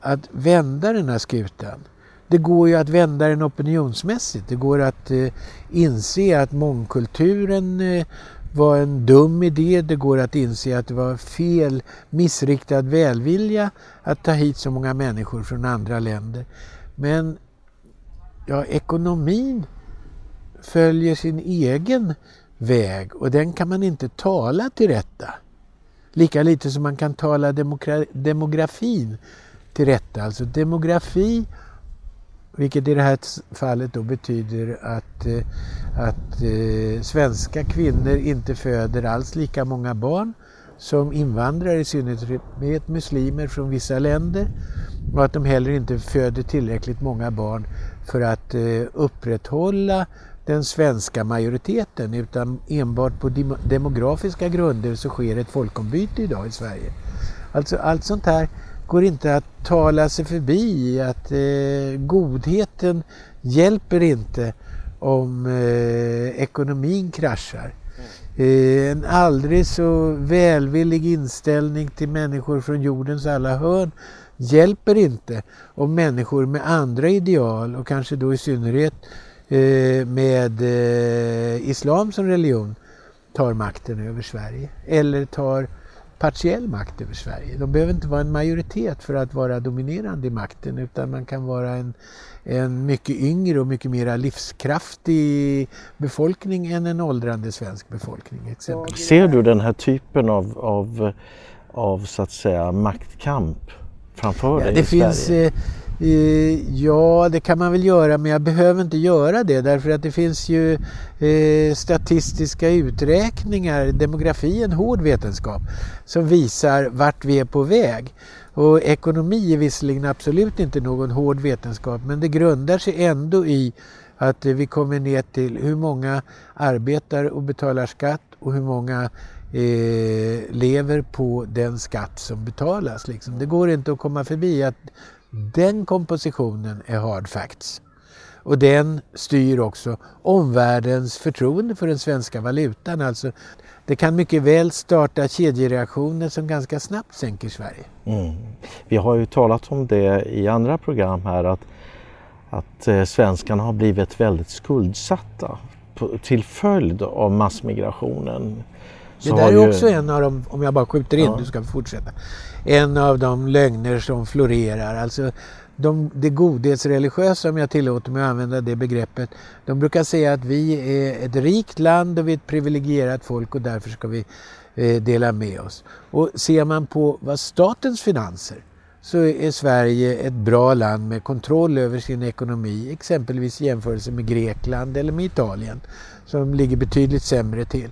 [SPEAKER 2] att vända den här skutan. Det går ju att vända den opinionsmässigt. Det går att eh, inse att mångkulturen eh, var en dum idé. Det går att inse att det var fel, missriktad välvilja att ta hit så många människor från andra länder. Men ja, ekonomin följer sin egen väg och den kan man inte tala till rätta. Lika lite som man kan tala demografin till rätta. Alltså demografi vilket i det här fallet då betyder att, eh, att eh, svenska kvinnor inte föder alls lika många barn som invandrare, i synnerhet muslimer från vissa länder. Och att de heller inte föder tillräckligt många barn för att eh, upprätthålla den svenska majoriteten utan enbart på demografiska grunder så sker ett folkombyte idag i Sverige. Alltså allt sånt här går inte att tala sig förbi att eh, godheten hjälper inte om eh, ekonomin kraschar. Eh, en aldrig så välvillig inställning till människor från jordens alla hörn hjälper inte om människor med andra ideal och kanske då i synnerhet eh, med eh, islam som religion tar makten över Sverige eller tar partiell makt över Sverige. De behöver inte vara en majoritet för att vara dominerande i makten utan man kan vara en, en mycket yngre och mycket mer livskraftig befolkning än en åldrande svensk befolkning. Exempelvis.
[SPEAKER 1] Ser du den här typen av, av, av så att säga maktkamp framför
[SPEAKER 2] ja,
[SPEAKER 1] dig
[SPEAKER 2] det
[SPEAKER 1] i
[SPEAKER 2] finns,
[SPEAKER 1] Sverige?
[SPEAKER 2] Eh, Eh, ja, det kan man väl göra men jag behöver inte göra det därför att det finns ju eh, statistiska uträkningar, demografi är en hård vetenskap, som visar vart vi är på väg. Och ekonomi är visserligen absolut inte någon hård vetenskap men det grundar sig ändå i att vi kommer ner till hur många arbetar och betalar skatt och hur många eh, lever på den skatt som betalas. Liksom. Det går inte att komma förbi att den kompositionen är hard facts. Och den styr också omvärldens förtroende för den svenska valutan. Alltså, det kan mycket väl starta kedjereaktioner som ganska snabbt sänker Sverige.
[SPEAKER 1] Mm. Vi har ju talat om det i andra program här att, att eh, svenskarna har blivit väldigt skuldsatta på, till följd av massmigrationen.
[SPEAKER 2] Det där är ju... också en av de, om jag bara skjuter in, ja. du ska fortsätta, en av de lögner som florerar. Alltså de, det godhetsreligiösa, om jag tillåter mig att använda det begreppet, de brukar säga att vi är ett rikt land och vi är ett privilegierat folk och därför ska vi eh, delar med oss. Och ser man på vad statens finanser så är Sverige ett bra land med kontroll över sin ekonomi, exempelvis i jämförelse med Grekland eller med Italien som ligger betydligt sämre till.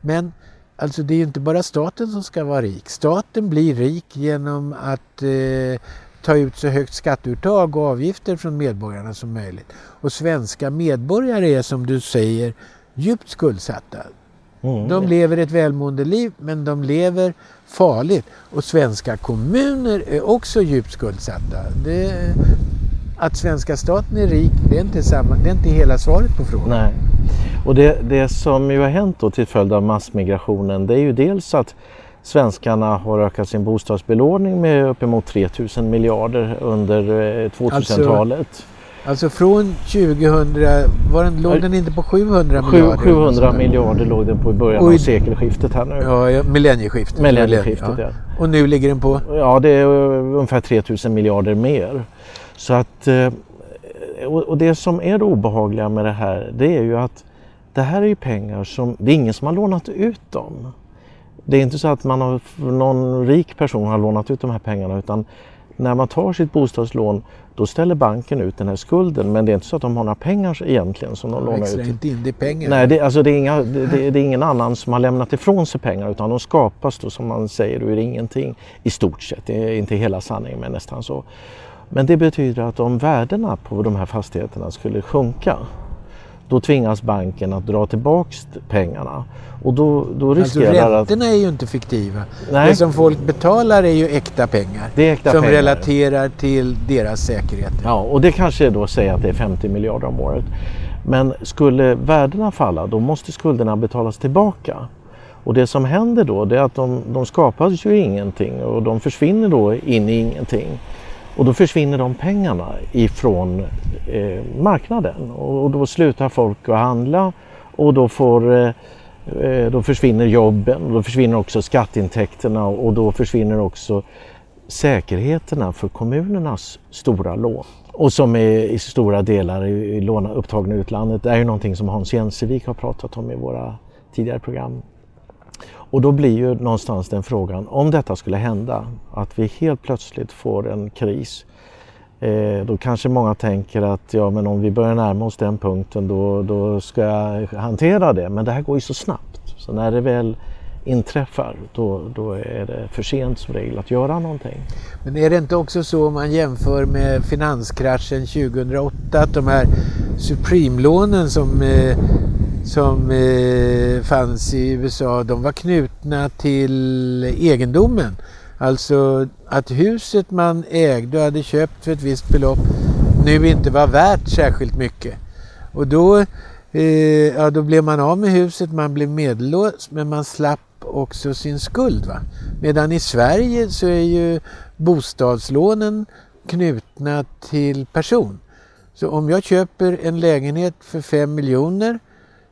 [SPEAKER 2] Men alltså det är ju inte bara staten som ska vara rik. Staten blir rik genom att eh, ta ut så högt skatteuttag och avgifter från medborgarna som möjligt. Och svenska medborgare är som du säger djupt skuldsatta. Mm. De lever ett välmående liv men de lever farligt. Och svenska kommuner är också djupt skuldsatta. Det, att svenska staten är rik, det är inte, samma, det är inte hela svaret på frågan.
[SPEAKER 1] Nej. Och det, det som ju har hänt då till följd av massmigrationen det är ju dels att svenskarna har ökat sin bostadsbelåning med uppemot 3000 miljarder under 2000-talet. Alltså,
[SPEAKER 2] alltså från 2000, var den, låg den inte på 700 miljarder?
[SPEAKER 1] 700 miljarder låg den på i början i, av sekelskiftet här nu.
[SPEAKER 2] Ja, ja millennieskiftet.
[SPEAKER 1] Millennieskiftet ja. ja.
[SPEAKER 2] Och nu ligger den på?
[SPEAKER 1] Ja, det är ungefär 3000 miljarder mer. Så att, eh, och det som är det obehagliga med det här det är ju att det här är ju pengar som, det är ingen som har lånat ut dem. Det är inte så att man har, någon rik person har lånat ut de här pengarna utan när man tar sitt bostadslån då ställer banken ut den här skulden men det är inte så att de har några pengar egentligen som de, de lånar ut.
[SPEAKER 2] inte in det pengar.
[SPEAKER 1] Nej, det, alltså det, är inga, det, det, är ingen annan som har lämnat ifrån sig pengar utan de skapas då som man säger ur ingenting i stort sett. Det är inte hela sanningen men nästan så. Men det betyder att om värdena på de här fastigheterna skulle sjunka då tvingas banken att dra tillbaks pengarna. Och då, då alltså, riskerar
[SPEAKER 2] alltså räntorna att... är ju inte fiktiva. Nej. Det som folk betalar är ju äkta pengar.
[SPEAKER 1] Det är äkta
[SPEAKER 2] som
[SPEAKER 1] pengar.
[SPEAKER 2] relaterar till deras säkerhet.
[SPEAKER 1] Ja, och det kanske då säger att det är 50 miljarder om året. Men skulle värdena falla då måste skulderna betalas tillbaka. Och det som händer då det är att de, de skapas ju ingenting och de försvinner då in i ingenting. Och då försvinner de pengarna ifrån eh, marknaden och då slutar folk att handla och då, får, eh, eh då försvinner jobben och då försvinner också skatteintäkterna och då försvinner också säkerheterna för kommunernas stora lån. Och som är i stora delar i låna upptagna i utlandet. Det är ju någonting som Hans Jensevik har pratat om i våra tidigare program. Och då blir ju någonstans den frågan, om detta skulle hända, att vi helt plötsligt får en kris, eh, då kanske många tänker att ja, men om vi börjar närma oss den punkten då, då ska jag hantera det. Men det här går ju så snabbt, så när det väl inträffar då, då är det för sent som regel att göra någonting.
[SPEAKER 2] Men är det inte också så om man jämför med finanskraschen 2008 att de här Supreme-lånen som eh, som eh, fanns i USA, de var knutna till egendomen. Alltså att huset man ägde och hade köpt för ett visst belopp nu inte var värt särskilt mycket. Och då, eh, ja, då blev man av med huset, man blev medellös men man slapp också sin skuld. Va? Medan i Sverige så är ju bostadslånen knutna till person. Så om jag köper en lägenhet för 5 miljoner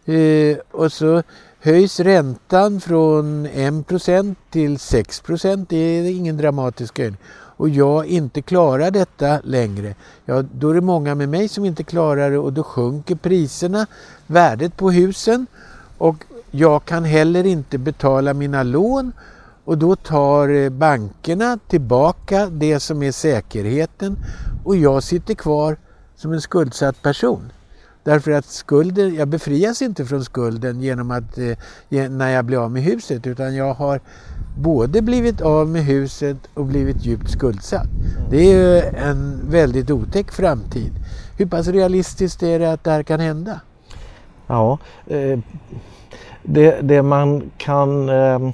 [SPEAKER 2] Eh, och så höjs räntan från 1% till 6 Det är ingen dramatisk höjning. Och jag inte klarar detta längre, ja då är det många med mig som inte klarar det och då sjunker priserna, värdet på husen. Och jag kan heller inte betala mina lån. Och då tar eh, bankerna tillbaka det som är säkerheten. Och jag sitter kvar som en skuldsatt person. Därför att skulden, jag befrias inte från skulden genom att eh, när jag blir av med huset utan jag har både blivit av med huset och blivit djupt skuldsatt. Det är ju en väldigt otäck framtid. Hur pass realistiskt är det att det här kan hända?
[SPEAKER 1] Ja, eh, det, det, man kan eh,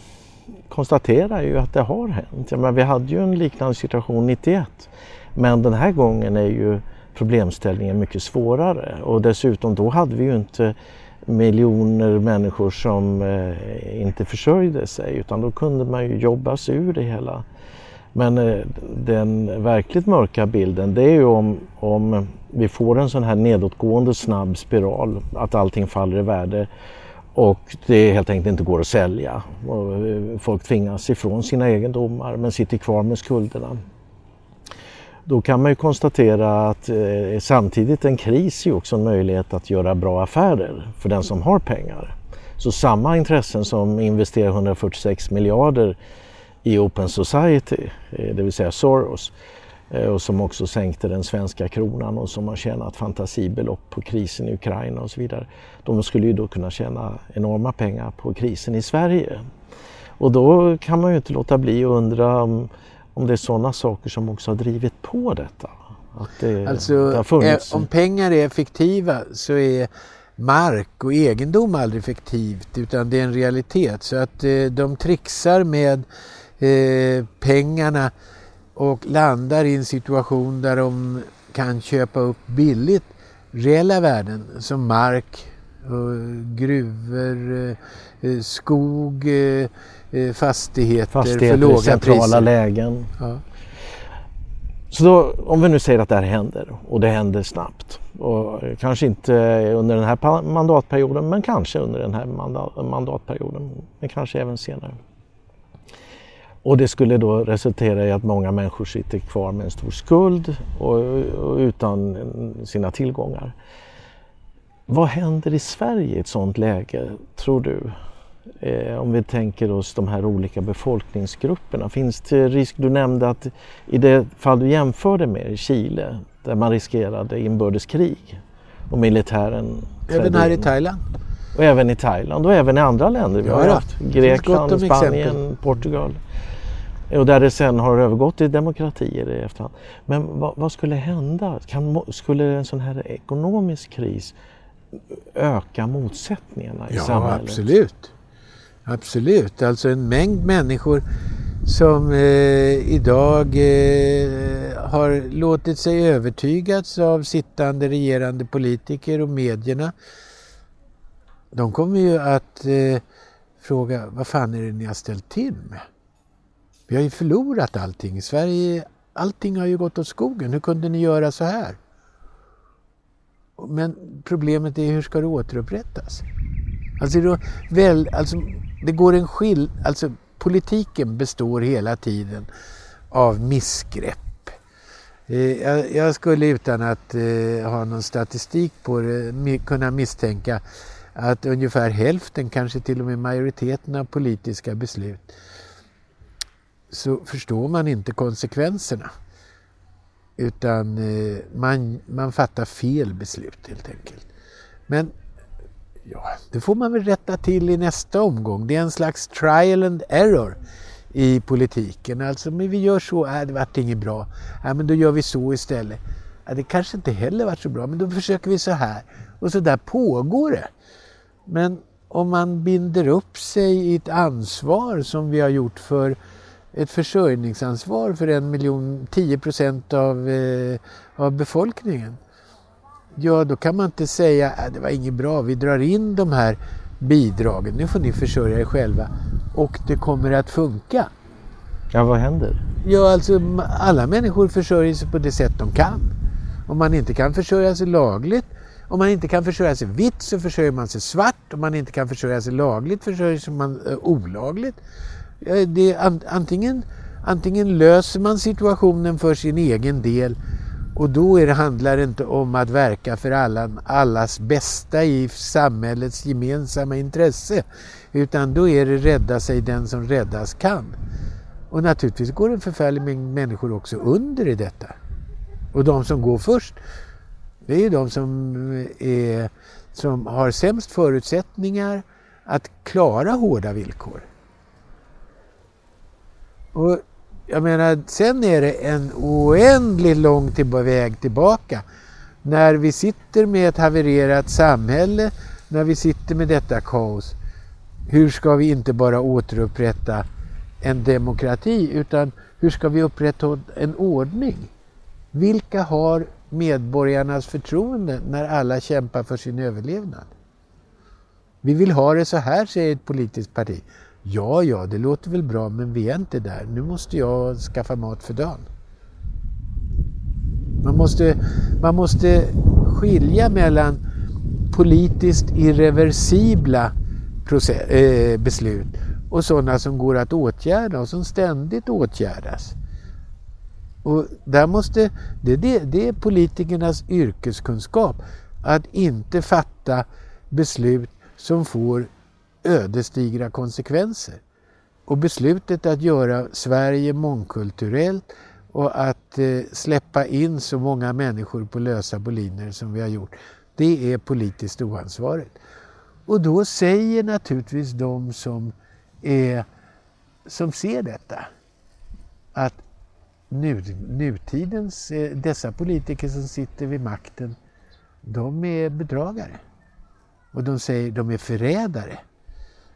[SPEAKER 1] konstatera är ju att det har hänt. Ja, men vi hade ju en liknande situation 91 men den här gången är ju problemställningen mycket svårare och dessutom då hade vi ju inte miljoner människor som eh, inte försörjde sig utan då kunde man ju jobba sig ur det hela. Men eh, den verkligt mörka bilden det är ju om, om vi får en sån här nedåtgående snabb spiral, att allting faller i värde och det helt enkelt inte går att sälja. Och eh, folk tvingas ifrån sina egendomar men sitter kvar med skulderna. Då kan man ju konstatera att eh, samtidigt en kris är också en möjlighet att göra bra affärer för den som har pengar. Så samma intressen som investerar 146 miljarder i Open Society, eh, det vill säga Soros, eh, och som också sänkte den svenska kronan och som har tjänat fantasibelopp på krisen i Ukraina och så vidare. De skulle ju då kunna tjäna enorma pengar på krisen i Sverige. Och då kan man ju inte låta bli att undra om, om det är sådana saker som också har drivit på detta.
[SPEAKER 2] Att det, alltså, det funnits... om pengar är effektiva så är mark och egendom aldrig effektivt utan det är en realitet. Så att eh, de trixar med eh, pengarna och landar i en situation där de kan köpa upp billigt reella värden som mark, gruvor, eh, eh, skog, eh, fastigheter, fastigheter för låga
[SPEAKER 1] centrala
[SPEAKER 2] priser.
[SPEAKER 1] lägen. Ja. Så då, om vi nu säger att det här händer och det händer snabbt och kanske inte under den här mandatperioden men kanske under den här mandatperioden men kanske även senare. Och det skulle då resultera i att många människor sitter kvar med en stor skuld och, och utan sina tillgångar. Vad händer i Sverige i ett sådant läge, tror du? Eh, om vi tänker oss de här olika befolkningsgrupperna. Finns det risk, du nämnde att i det fall du jämförde med Chile där man riskerade inbördeskrig och militären
[SPEAKER 2] Även här in. i Thailand?
[SPEAKER 1] Och även i Thailand och även i andra länder. Vi har haft Grekland, Spanien, exempel. Portugal. Och där det sen har övergått till demokratier i efterhand. Men vad, vad skulle hända? Kan, skulle en sån här ekonomisk kris öka motsättningarna i
[SPEAKER 2] ja,
[SPEAKER 1] samhället?
[SPEAKER 2] Ja, absolut. Absolut. Alltså en mängd människor som eh, idag eh, har låtit sig övertygas av sittande regerande politiker och medierna. De kommer ju att eh, fråga vad fan är det ni har ställt till med? Vi har ju förlorat allting. Sverige, allting har ju gått åt skogen. Hur kunde ni göra så här? Men problemet är hur ska det återupprättas? Alltså, då, väl, alltså, det går en skill... Alltså, politiken består hela tiden av missgrepp. Eh, jag, jag skulle utan att eh, ha någon statistik på det kunna misstänka att ungefär hälften, kanske till och med majoriteten av politiska beslut så förstår man inte konsekvenserna. Utan eh, man, man fattar fel beslut helt enkelt. Men ja, det får man väl rätta till i nästa omgång. Det är en slags trial and error i politiken. Alltså, men vi gör så, äh, det vart inget bra. Äh, men då gör vi så istället. Äh, det kanske inte heller vart så bra, men då försöker vi så här. Och så där pågår det. Men om man binder upp sig i ett ansvar som vi har gjort för ett försörjningsansvar för en miljon, 10 procent av, eh, av befolkningen. Ja, då kan man inte säga att äh, det var inget bra, vi drar in de här bidragen, nu får ni försörja er själva och det kommer att funka.
[SPEAKER 1] Ja, vad händer?
[SPEAKER 2] Ja, alltså alla människor försörjer sig på det sätt de kan. Om man inte kan försörja sig lagligt, om man inte kan försörja sig vitt så försörjer man sig svart. Om man inte kan försörja sig lagligt försörjer man sig uh, olagligt. Det, antingen, antingen löser man situationen för sin egen del och då är det, handlar det inte om att verka för alla, allas bästa i samhällets gemensamma intresse. Utan då är det rädda sig den som räddas kan. Och naturligtvis går en förfärlig mängd människor också under i detta. Och de som går först, det är ju de som, är, som har sämst förutsättningar att klara hårda villkor. Och jag menar, sen är det en oändligt lång till väg tillbaka. När vi sitter med ett havererat samhälle, när vi sitter med detta kaos. Hur ska vi inte bara återupprätta en demokrati utan hur ska vi upprätta en ordning? Vilka har medborgarnas förtroende när alla kämpar för sin överlevnad? Vi vill ha det så här, säger ett politiskt parti. Ja, ja, det låter väl bra, men vi är inte där. Nu måste jag skaffa mat för dagen. Man måste, man måste skilja mellan politiskt irreversibla process, eh, beslut och sådana som går att åtgärda och som ständigt åtgärdas. Och där måste, det, det, det är politikernas yrkeskunskap att inte fatta beslut som får ödesdigra konsekvenser. Och beslutet att göra Sverige mångkulturellt och att eh, släppa in så många människor på lösa boliner som vi har gjort, det är politiskt oansvarigt. Och då säger naturligtvis de som, är, som ser detta att nu, nutidens, eh, dessa politiker som sitter vid makten, de är bedragare. Och de säger de är förrädare.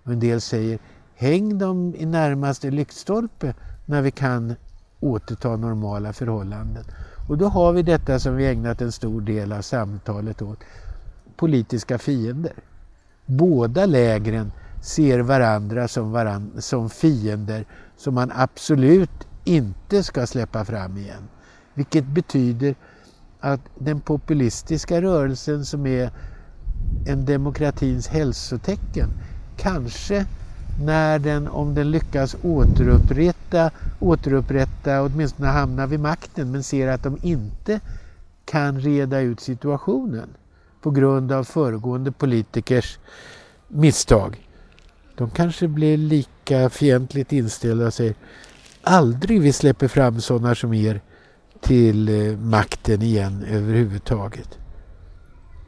[SPEAKER 2] Och en del säger häng dem i närmaste lyktstolpe när vi kan återta normala förhållanden. Och då har vi detta som vi ägnat en stor del av samtalet åt, politiska fiender. Båda lägren ser varandra som, varan som fiender som man absolut inte ska släppa fram igen. Vilket betyder att den populistiska rörelsen som är en demokratins hälsotecken kanske när den, om den lyckas återupprätta, återupprätta, åtminstone hamna vid makten, men ser att de inte kan reda ut situationen på grund av föregående politikers misstag. De kanske blir lika fientligt inställda och säger aldrig vi släpper fram sådana som er till eh, makten igen överhuvudtaget.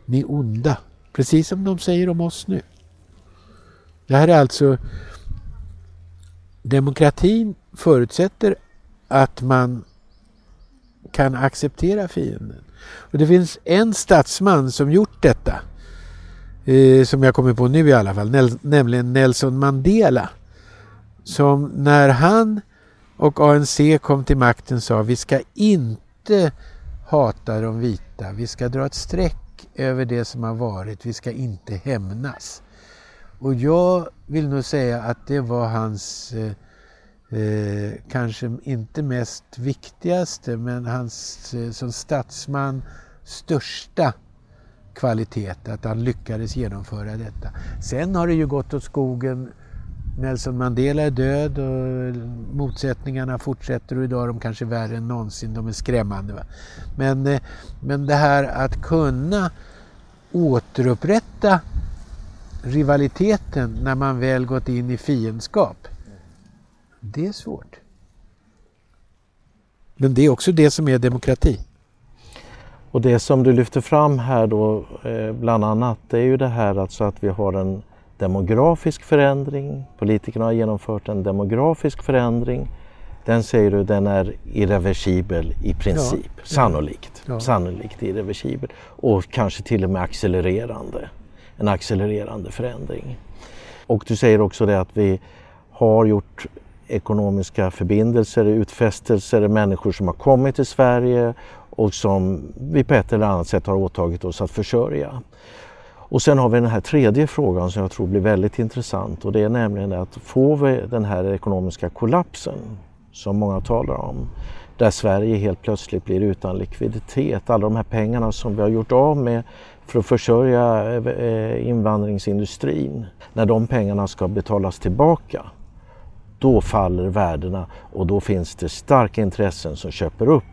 [SPEAKER 2] Ni är onda, precis som de säger om oss nu. Det här är alltså Demokratin förutsätter att man kan acceptera fienden. Och det finns en statsman som gjort detta, eh, som jag kommer på nu i alla fall, nämligen Nelson Mandela. Som när han och ANC kom till makten sa vi ska inte hata de vita, vi ska dra ett streck över det som har varit, vi ska inte hämnas. Och jag vill nog säga att det var hans eh, eh, kanske inte mest viktigaste men hans eh, som statsman största kvalitet att han lyckades genomföra detta. Sen har det ju gått åt skogen. Nelson Mandela är död och motsättningarna fortsätter och idag är de kanske värre än någonsin. De är skrämmande. Va? Men, eh, men det här att kunna återupprätta rivaliteten när man väl gått in i fiendskap. Det är svårt. Men det är också det som är demokrati.
[SPEAKER 1] Och det som du lyfter fram här då eh, bland annat det är ju det här alltså att vi har en demografisk förändring. Politikerna har genomfört en demografisk förändring. Den säger du, den är irreversibel i princip, ja, sannolikt. Ja. Sannolikt irreversibel och kanske till och med accelererande en accelererande förändring. Och du säger också det att vi har gjort ekonomiska förbindelser, utfästelser, människor som har kommit till Sverige och som vi på ett eller annat sätt har åtagit oss att försörja. Och sen har vi den här tredje frågan som jag tror blir väldigt intressant och det är nämligen att får vi den här ekonomiska kollapsen som många talar om, där Sverige helt plötsligt blir utan likviditet, alla de här pengarna som vi har gjort av med för att försörja eh, invandringsindustrin. När de pengarna ska betalas tillbaka, då faller värdena och då finns det starka intressen som köper upp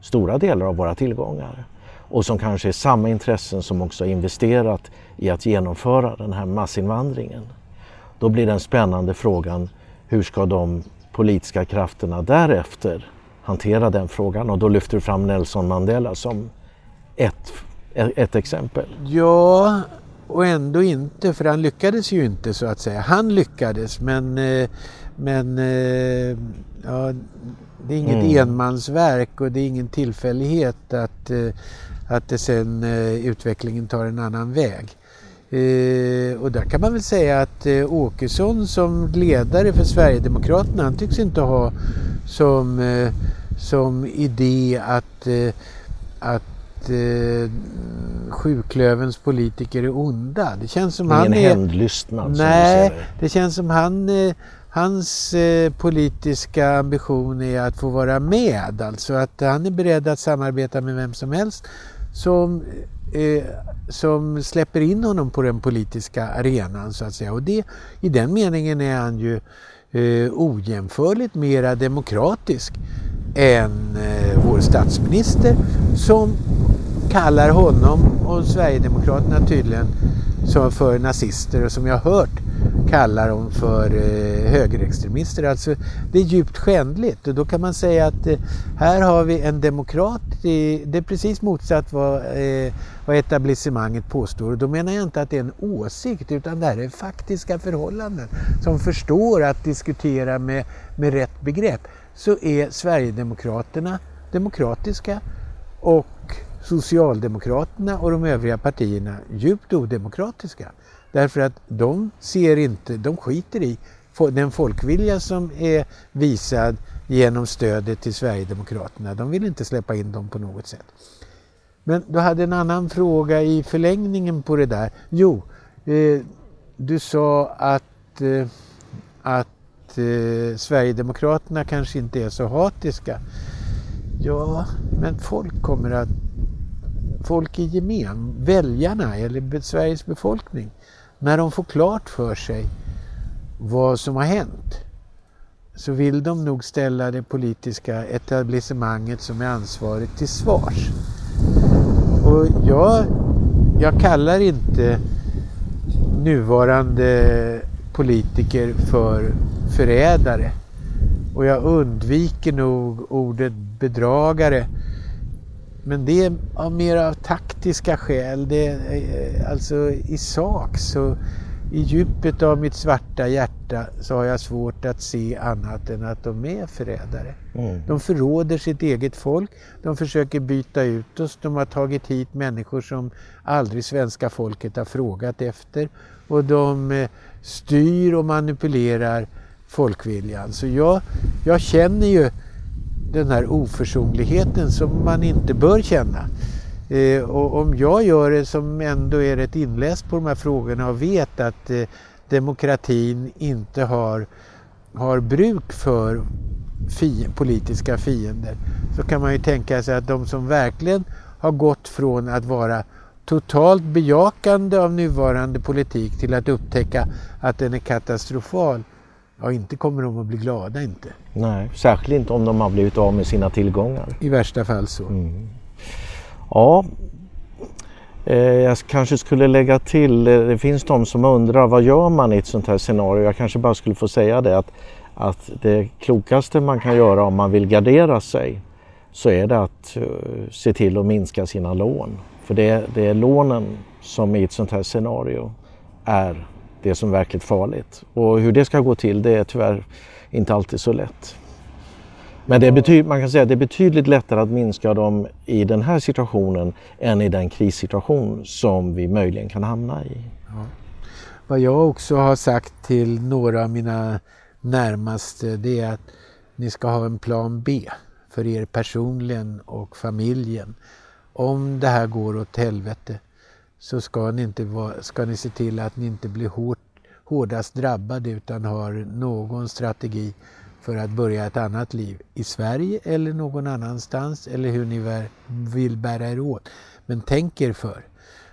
[SPEAKER 1] stora delar av våra tillgångar och som kanske är samma intressen som också har investerat i att genomföra den här massinvandringen. Då blir den spännande frågan hur ska de politiska krafterna därefter hantera den frågan och då lyfter du fram Nelson Mandela som ett ett exempel.
[SPEAKER 2] Ja, och ändå inte, för han lyckades ju inte så att säga. Han lyckades, men, eh, men eh, ja, det är inget mm. enmansverk och det är ingen tillfällighet att, eh, att det sen utvecklingen tar en annan väg. och där kan man väl säga att Åkesson som ledare för Sverigedemokraterna, han tycks inte ha som, som idé att, att eh, sjuklövens politiker är onda. Det känns som
[SPEAKER 1] Ingen
[SPEAKER 2] han
[SPEAKER 1] är... hämndlystnad
[SPEAKER 2] Nej, det. det känns som han... Eh, hans eh, politiska ambition är att få vara med. Alltså att han är beredd att samarbeta med vem som helst som, eh, som släpper in honom på den politiska arenan så att säga. Och det, i den meningen är han ju eh, ojämförligt mera demokratisk än eh, vår statsminister som kallar honom och Sverigedemokraterna tydligen som för nazister och som jag har hört kallar dem för eh, högerextremister. Alltså det är djupt skändligt. Och då kan man säga att eh, här har vi en demokrat, i, det är precis motsatt vad, eh, vad etablissemanget påstår. Och då menar jag inte att det är en åsikt utan det här är faktiska förhållanden som förstår att diskutera med, med rätt begrepp. Så är Sverigedemokraterna demokratiska och Socialdemokraterna och de övriga partierna djupt odemokratiska. Därför att de ser inte, de skiter i den folkvilja som är visad genom stödet till Sverigedemokraterna. De vill inte släppa in dem på något sätt. Men du hade en annan fråga i förlängningen på det där. Jo, eh, du sa att, eh, att eh, Sverigedemokraterna kanske inte är så hatiska. Ja, men folk kommer att folk i gemen, väljarna eller Sveriges befolkning, när de får klart för sig vad som har hänt så vill de nog ställa det politiska etablissemanget som är ansvarigt till svars. Och jag, jag kallar inte nuvarande politiker för förrädare. Och jag undviker nog ordet bedragare men det är av mer av taktiska skäl. Det är, eh, alltså i sak så i djupet av mitt svarta hjärta så har jag svårt att se annat än att de är förrädare. Mm. De förråder sitt eget folk, de försöker byta ut oss, de har tagit hit människor som aldrig svenska folket har frågat efter och de eh, styr och manipulerar folkviljan. Så jag, jag känner ju den här oförsonligheten som man inte bör känna. Eh, och om jag gör det som ändå är rätt inläst på de här frågorna och vet att eh, demokratin inte har, har bruk för fi, politiska fiender så kan man ju tänka sig att de som verkligen har gått från att vara totalt bejakande av nuvarande politik till att upptäcka att den är katastrofal Ja, inte kommer de att bli glada inte.
[SPEAKER 1] Nej, särskilt inte om de har blivit av med sina tillgångar.
[SPEAKER 2] I värsta fall så. Mm.
[SPEAKER 1] Ja, eh, jag kanske skulle lägga till, eh, det finns de som undrar vad gör man i ett sånt här scenario? Jag kanske bara skulle få säga det att, att det klokaste man kan göra om man vill gardera sig så är det att uh, se till att minska sina lån. För det, det är lånen som i ett sånt här scenario är det som är verkligt farligt. Och hur det ska gå till det är tyvärr inte alltid så lätt. Men det är man kan säga att det är betydligt lättare att minska dem i den här situationen än i den krissituation som vi möjligen kan hamna i. Ja.
[SPEAKER 2] Vad jag också har sagt till några av mina närmaste det är att ni ska ha en plan B för er personligen och familjen. Om det här går åt helvete så ska ni, inte vara, ska ni se till att ni inte blir hårt, hårdast drabbade utan har någon strategi för att börja ett annat liv i Sverige eller någon annanstans eller hur ni vill bära er åt. Men tänk er för.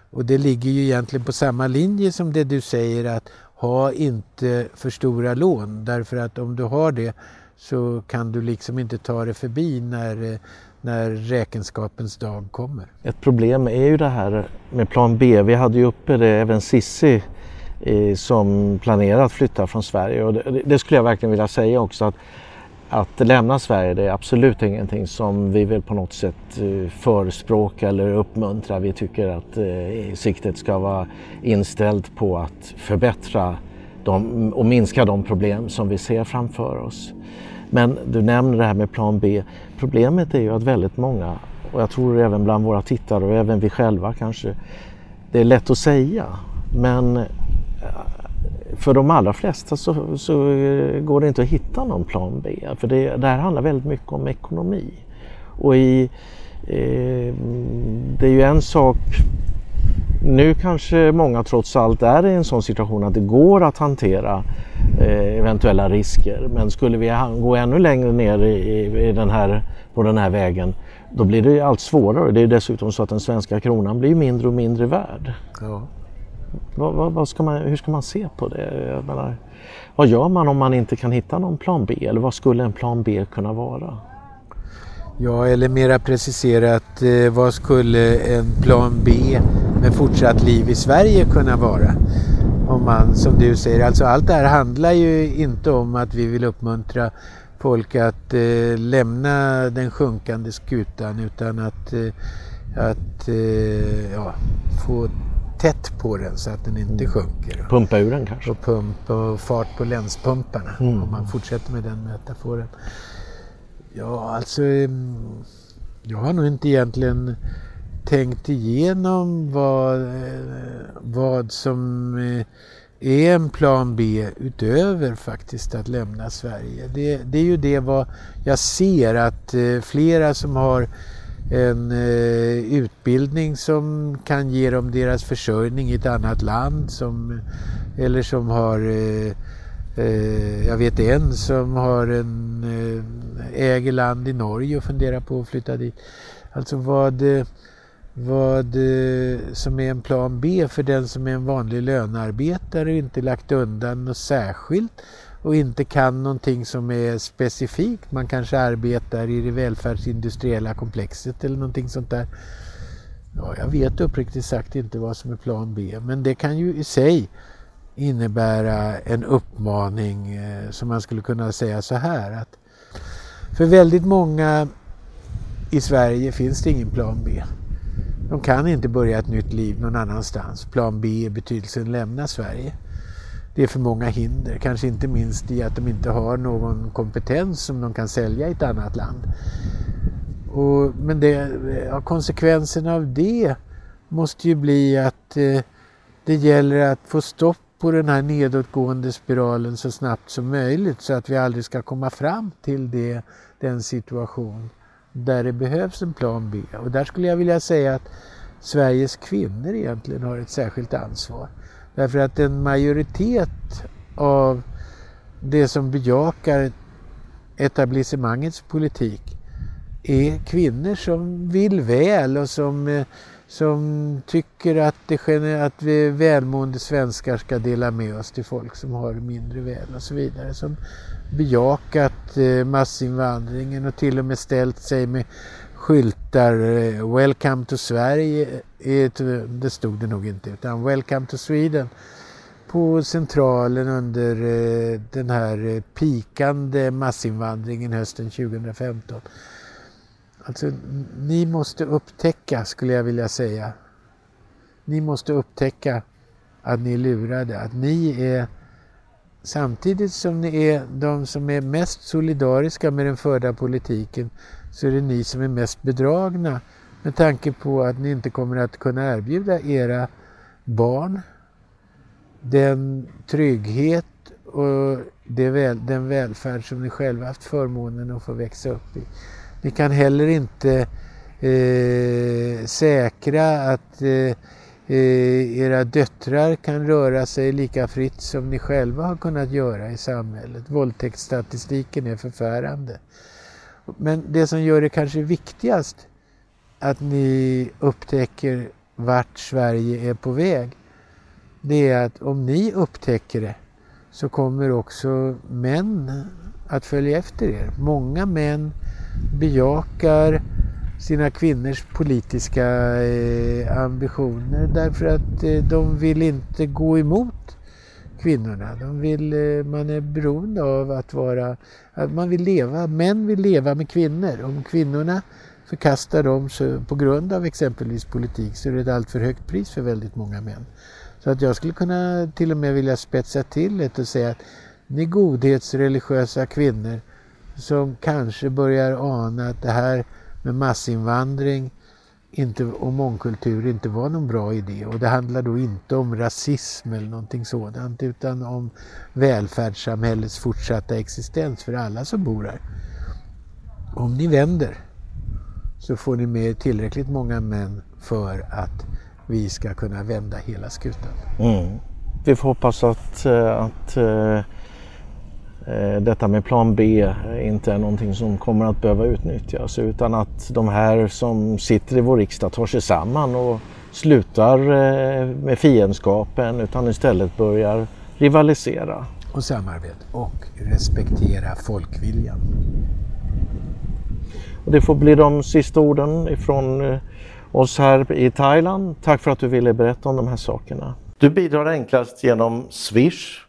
[SPEAKER 2] Och det ligger ju egentligen på samma linje som det du säger att ha inte för stora lån därför att om du har det så kan du liksom inte ta det förbi när eh, när räkenskapens dag kommer.
[SPEAKER 1] Ett problem är ju det här med plan B. Vi hade ju uppe det även Sissi som planerar att flytta från Sverige och det, det, skulle jag verkligen vilja säga också att att lämna Sverige det är absolut ingenting som vi vill på något sätt eh, förespråka eller uppmuntra. Vi tycker att eh, siktet ska vara inställt på att förbättra de, och minska de problem som vi ser framför oss. Men du nämner det här med plan B. Problemet är ju att väldigt många, och jag tror även bland våra tittare och även vi själva kanske, det är lätt att säga men eh, för de allra flesta så, så går det inte att hitta någon plan B. För det, det här handlar väldigt mycket om ekonomi. Och i, eh, det är ju en sak nu kanske många trots allt är i en sån situation att det går att hantera eh, eventuella risker. Men skulle vi gå ännu längre ner i, i den här, på den här vägen då blir det allt svårare. Det är dessutom så att den svenska kronan blir mindre och mindre värd. Ja. Vad, vad, vad ska man, hur ska man se på det? Menar, vad gör man om man inte kan hitta någon plan B? Eller vad skulle en plan B kunna vara?
[SPEAKER 2] Ja, eller mera preciserat, eh, vad skulle en plan B med fortsatt liv i Sverige kunna vara? Om man, som du säger, alltså allt det här handlar ju inte om att vi vill uppmuntra folk att eh, lämna den sjunkande skutan utan att, eh, att eh, ja, få tätt på den så att den inte mm. sjunker.
[SPEAKER 1] Pumpa ur den kanske?
[SPEAKER 2] Och pump och fart på länspumparna mm. om man fortsätter med den metaforen. Ja, alltså jag har nog inte egentligen tänkt igenom vad, eh, vad som eh, är en plan B utöver faktiskt att lämna Sverige. Det, det är ju det vad jag ser att eh, flera som har en utbildning som kan ge dem deras försörjning i ett annat land som, eller som har Eh, jag vet en som har en, eh, äger land i Norge och funderar på att flytta dit. Alltså vad vad som är en plan B för den som är en vanlig lönearbetare och inte lagt undan något särskilt och inte kan någonting som är specifikt. Man kanske arbetar i det välfärdsindustriella komplexet eller någonting sånt där. Ja, jag vet uppriktigt sagt inte vad som är plan B men det kan ju i sig innebära en uppmaning eh, som man skulle kunna säga så här att för väldigt många i Sverige finns det ingen plan B. De kan inte börja ett nytt liv någon annanstans. Plan B är betydelsen lämna Sverige. Det är för många hinder, kanske inte minst i att de inte har någon kompetens som de kan sälja i ett annat land. Och, men det, ja, konsekvensen av det måste ju bli att eh, det gäller att få stopp på den här nedåtgående spiralen så snabbt som möjligt så att vi aldrig ska komma fram till det, den situation där det behövs en plan B. Och där skulle jag vilja säga att Sveriges kvinnor egentligen har ett särskilt ansvar. Därför att en majoritet av det som bejakar etablissemangets politik är kvinnor som vill väl och som, eh, som tycker att, det, att vi välmående svenskar ska dela med oss till folk som har mindre väl och så vidare. Som bejakat eh, massinvandringen och till och med ställt sig med skyltar eh, Welcome to Sverige, eh, det stod det nog inte utan Welcome to Sweden på centralen under den här pikande massinvandringen hösten 2015. Alltså, ni måste upptäcka, skulle jag vilja säga. Ni måste upptäcka att ni är lurade, att ni är samtidigt som ni är de som är mest solidariska med den förda politiken så är det ni som är mest bedragna med tanke på att ni inte kommer att kunna erbjuda era barn den trygghet och väl, den välfärd som ni själva haft förmånen att få växa upp i. Ni kan heller inte eh, säkra att eh, Eh, era döttrar kan röra sig lika fritt som ni själva har kunnat göra i samhället. Våldtäktsstatistiken är förfärande. Men det som gör det kanske viktigast att ni upptäcker vart Sverige är på väg, det är att om ni upptäcker det så kommer också män att följa efter er. Många män bejakar sina kvinnors politiska eh, ambitioner därför att eh, de vill inte gå emot kvinnorna. De vill, eh, man är beroende av att vara, att man vill leva, män vill leva med kvinnor. Om kvinnorna förkastar dem så, på grund av exempelvis politik så är det ett alltför högt pris för väldigt många män. Så att jag skulle kunna till och med vilja spetsa till det och säga att ni godhetsreligiösa kvinnor som kanske börjar ana att det här med massinvandring inte, och mångkultur inte var någon bra idé. Och det handlar då inte om rasism eller någonting sådant utan om välfärdssamhällets fortsatta existens för alla som bor här. Om ni vänder så får ni med tillräckligt många män för att vi ska kunna vända hela skutan. Mm.
[SPEAKER 1] Vi får hoppas att, eh, att eh, detta med plan B inte är någonting som kommer att behöva utnyttjas utan att de här som sitter i vår riksdag tar sig samman och slutar eh, med fiendskapen utan istället börjar rivalisera.
[SPEAKER 2] Och samarbeta och respektera folkviljan.
[SPEAKER 1] Och det får bli de sista orden ifrån eh, oss här i Thailand. Tack för att du ville berätta om de här sakerna. Du bidrar enklast genom Swish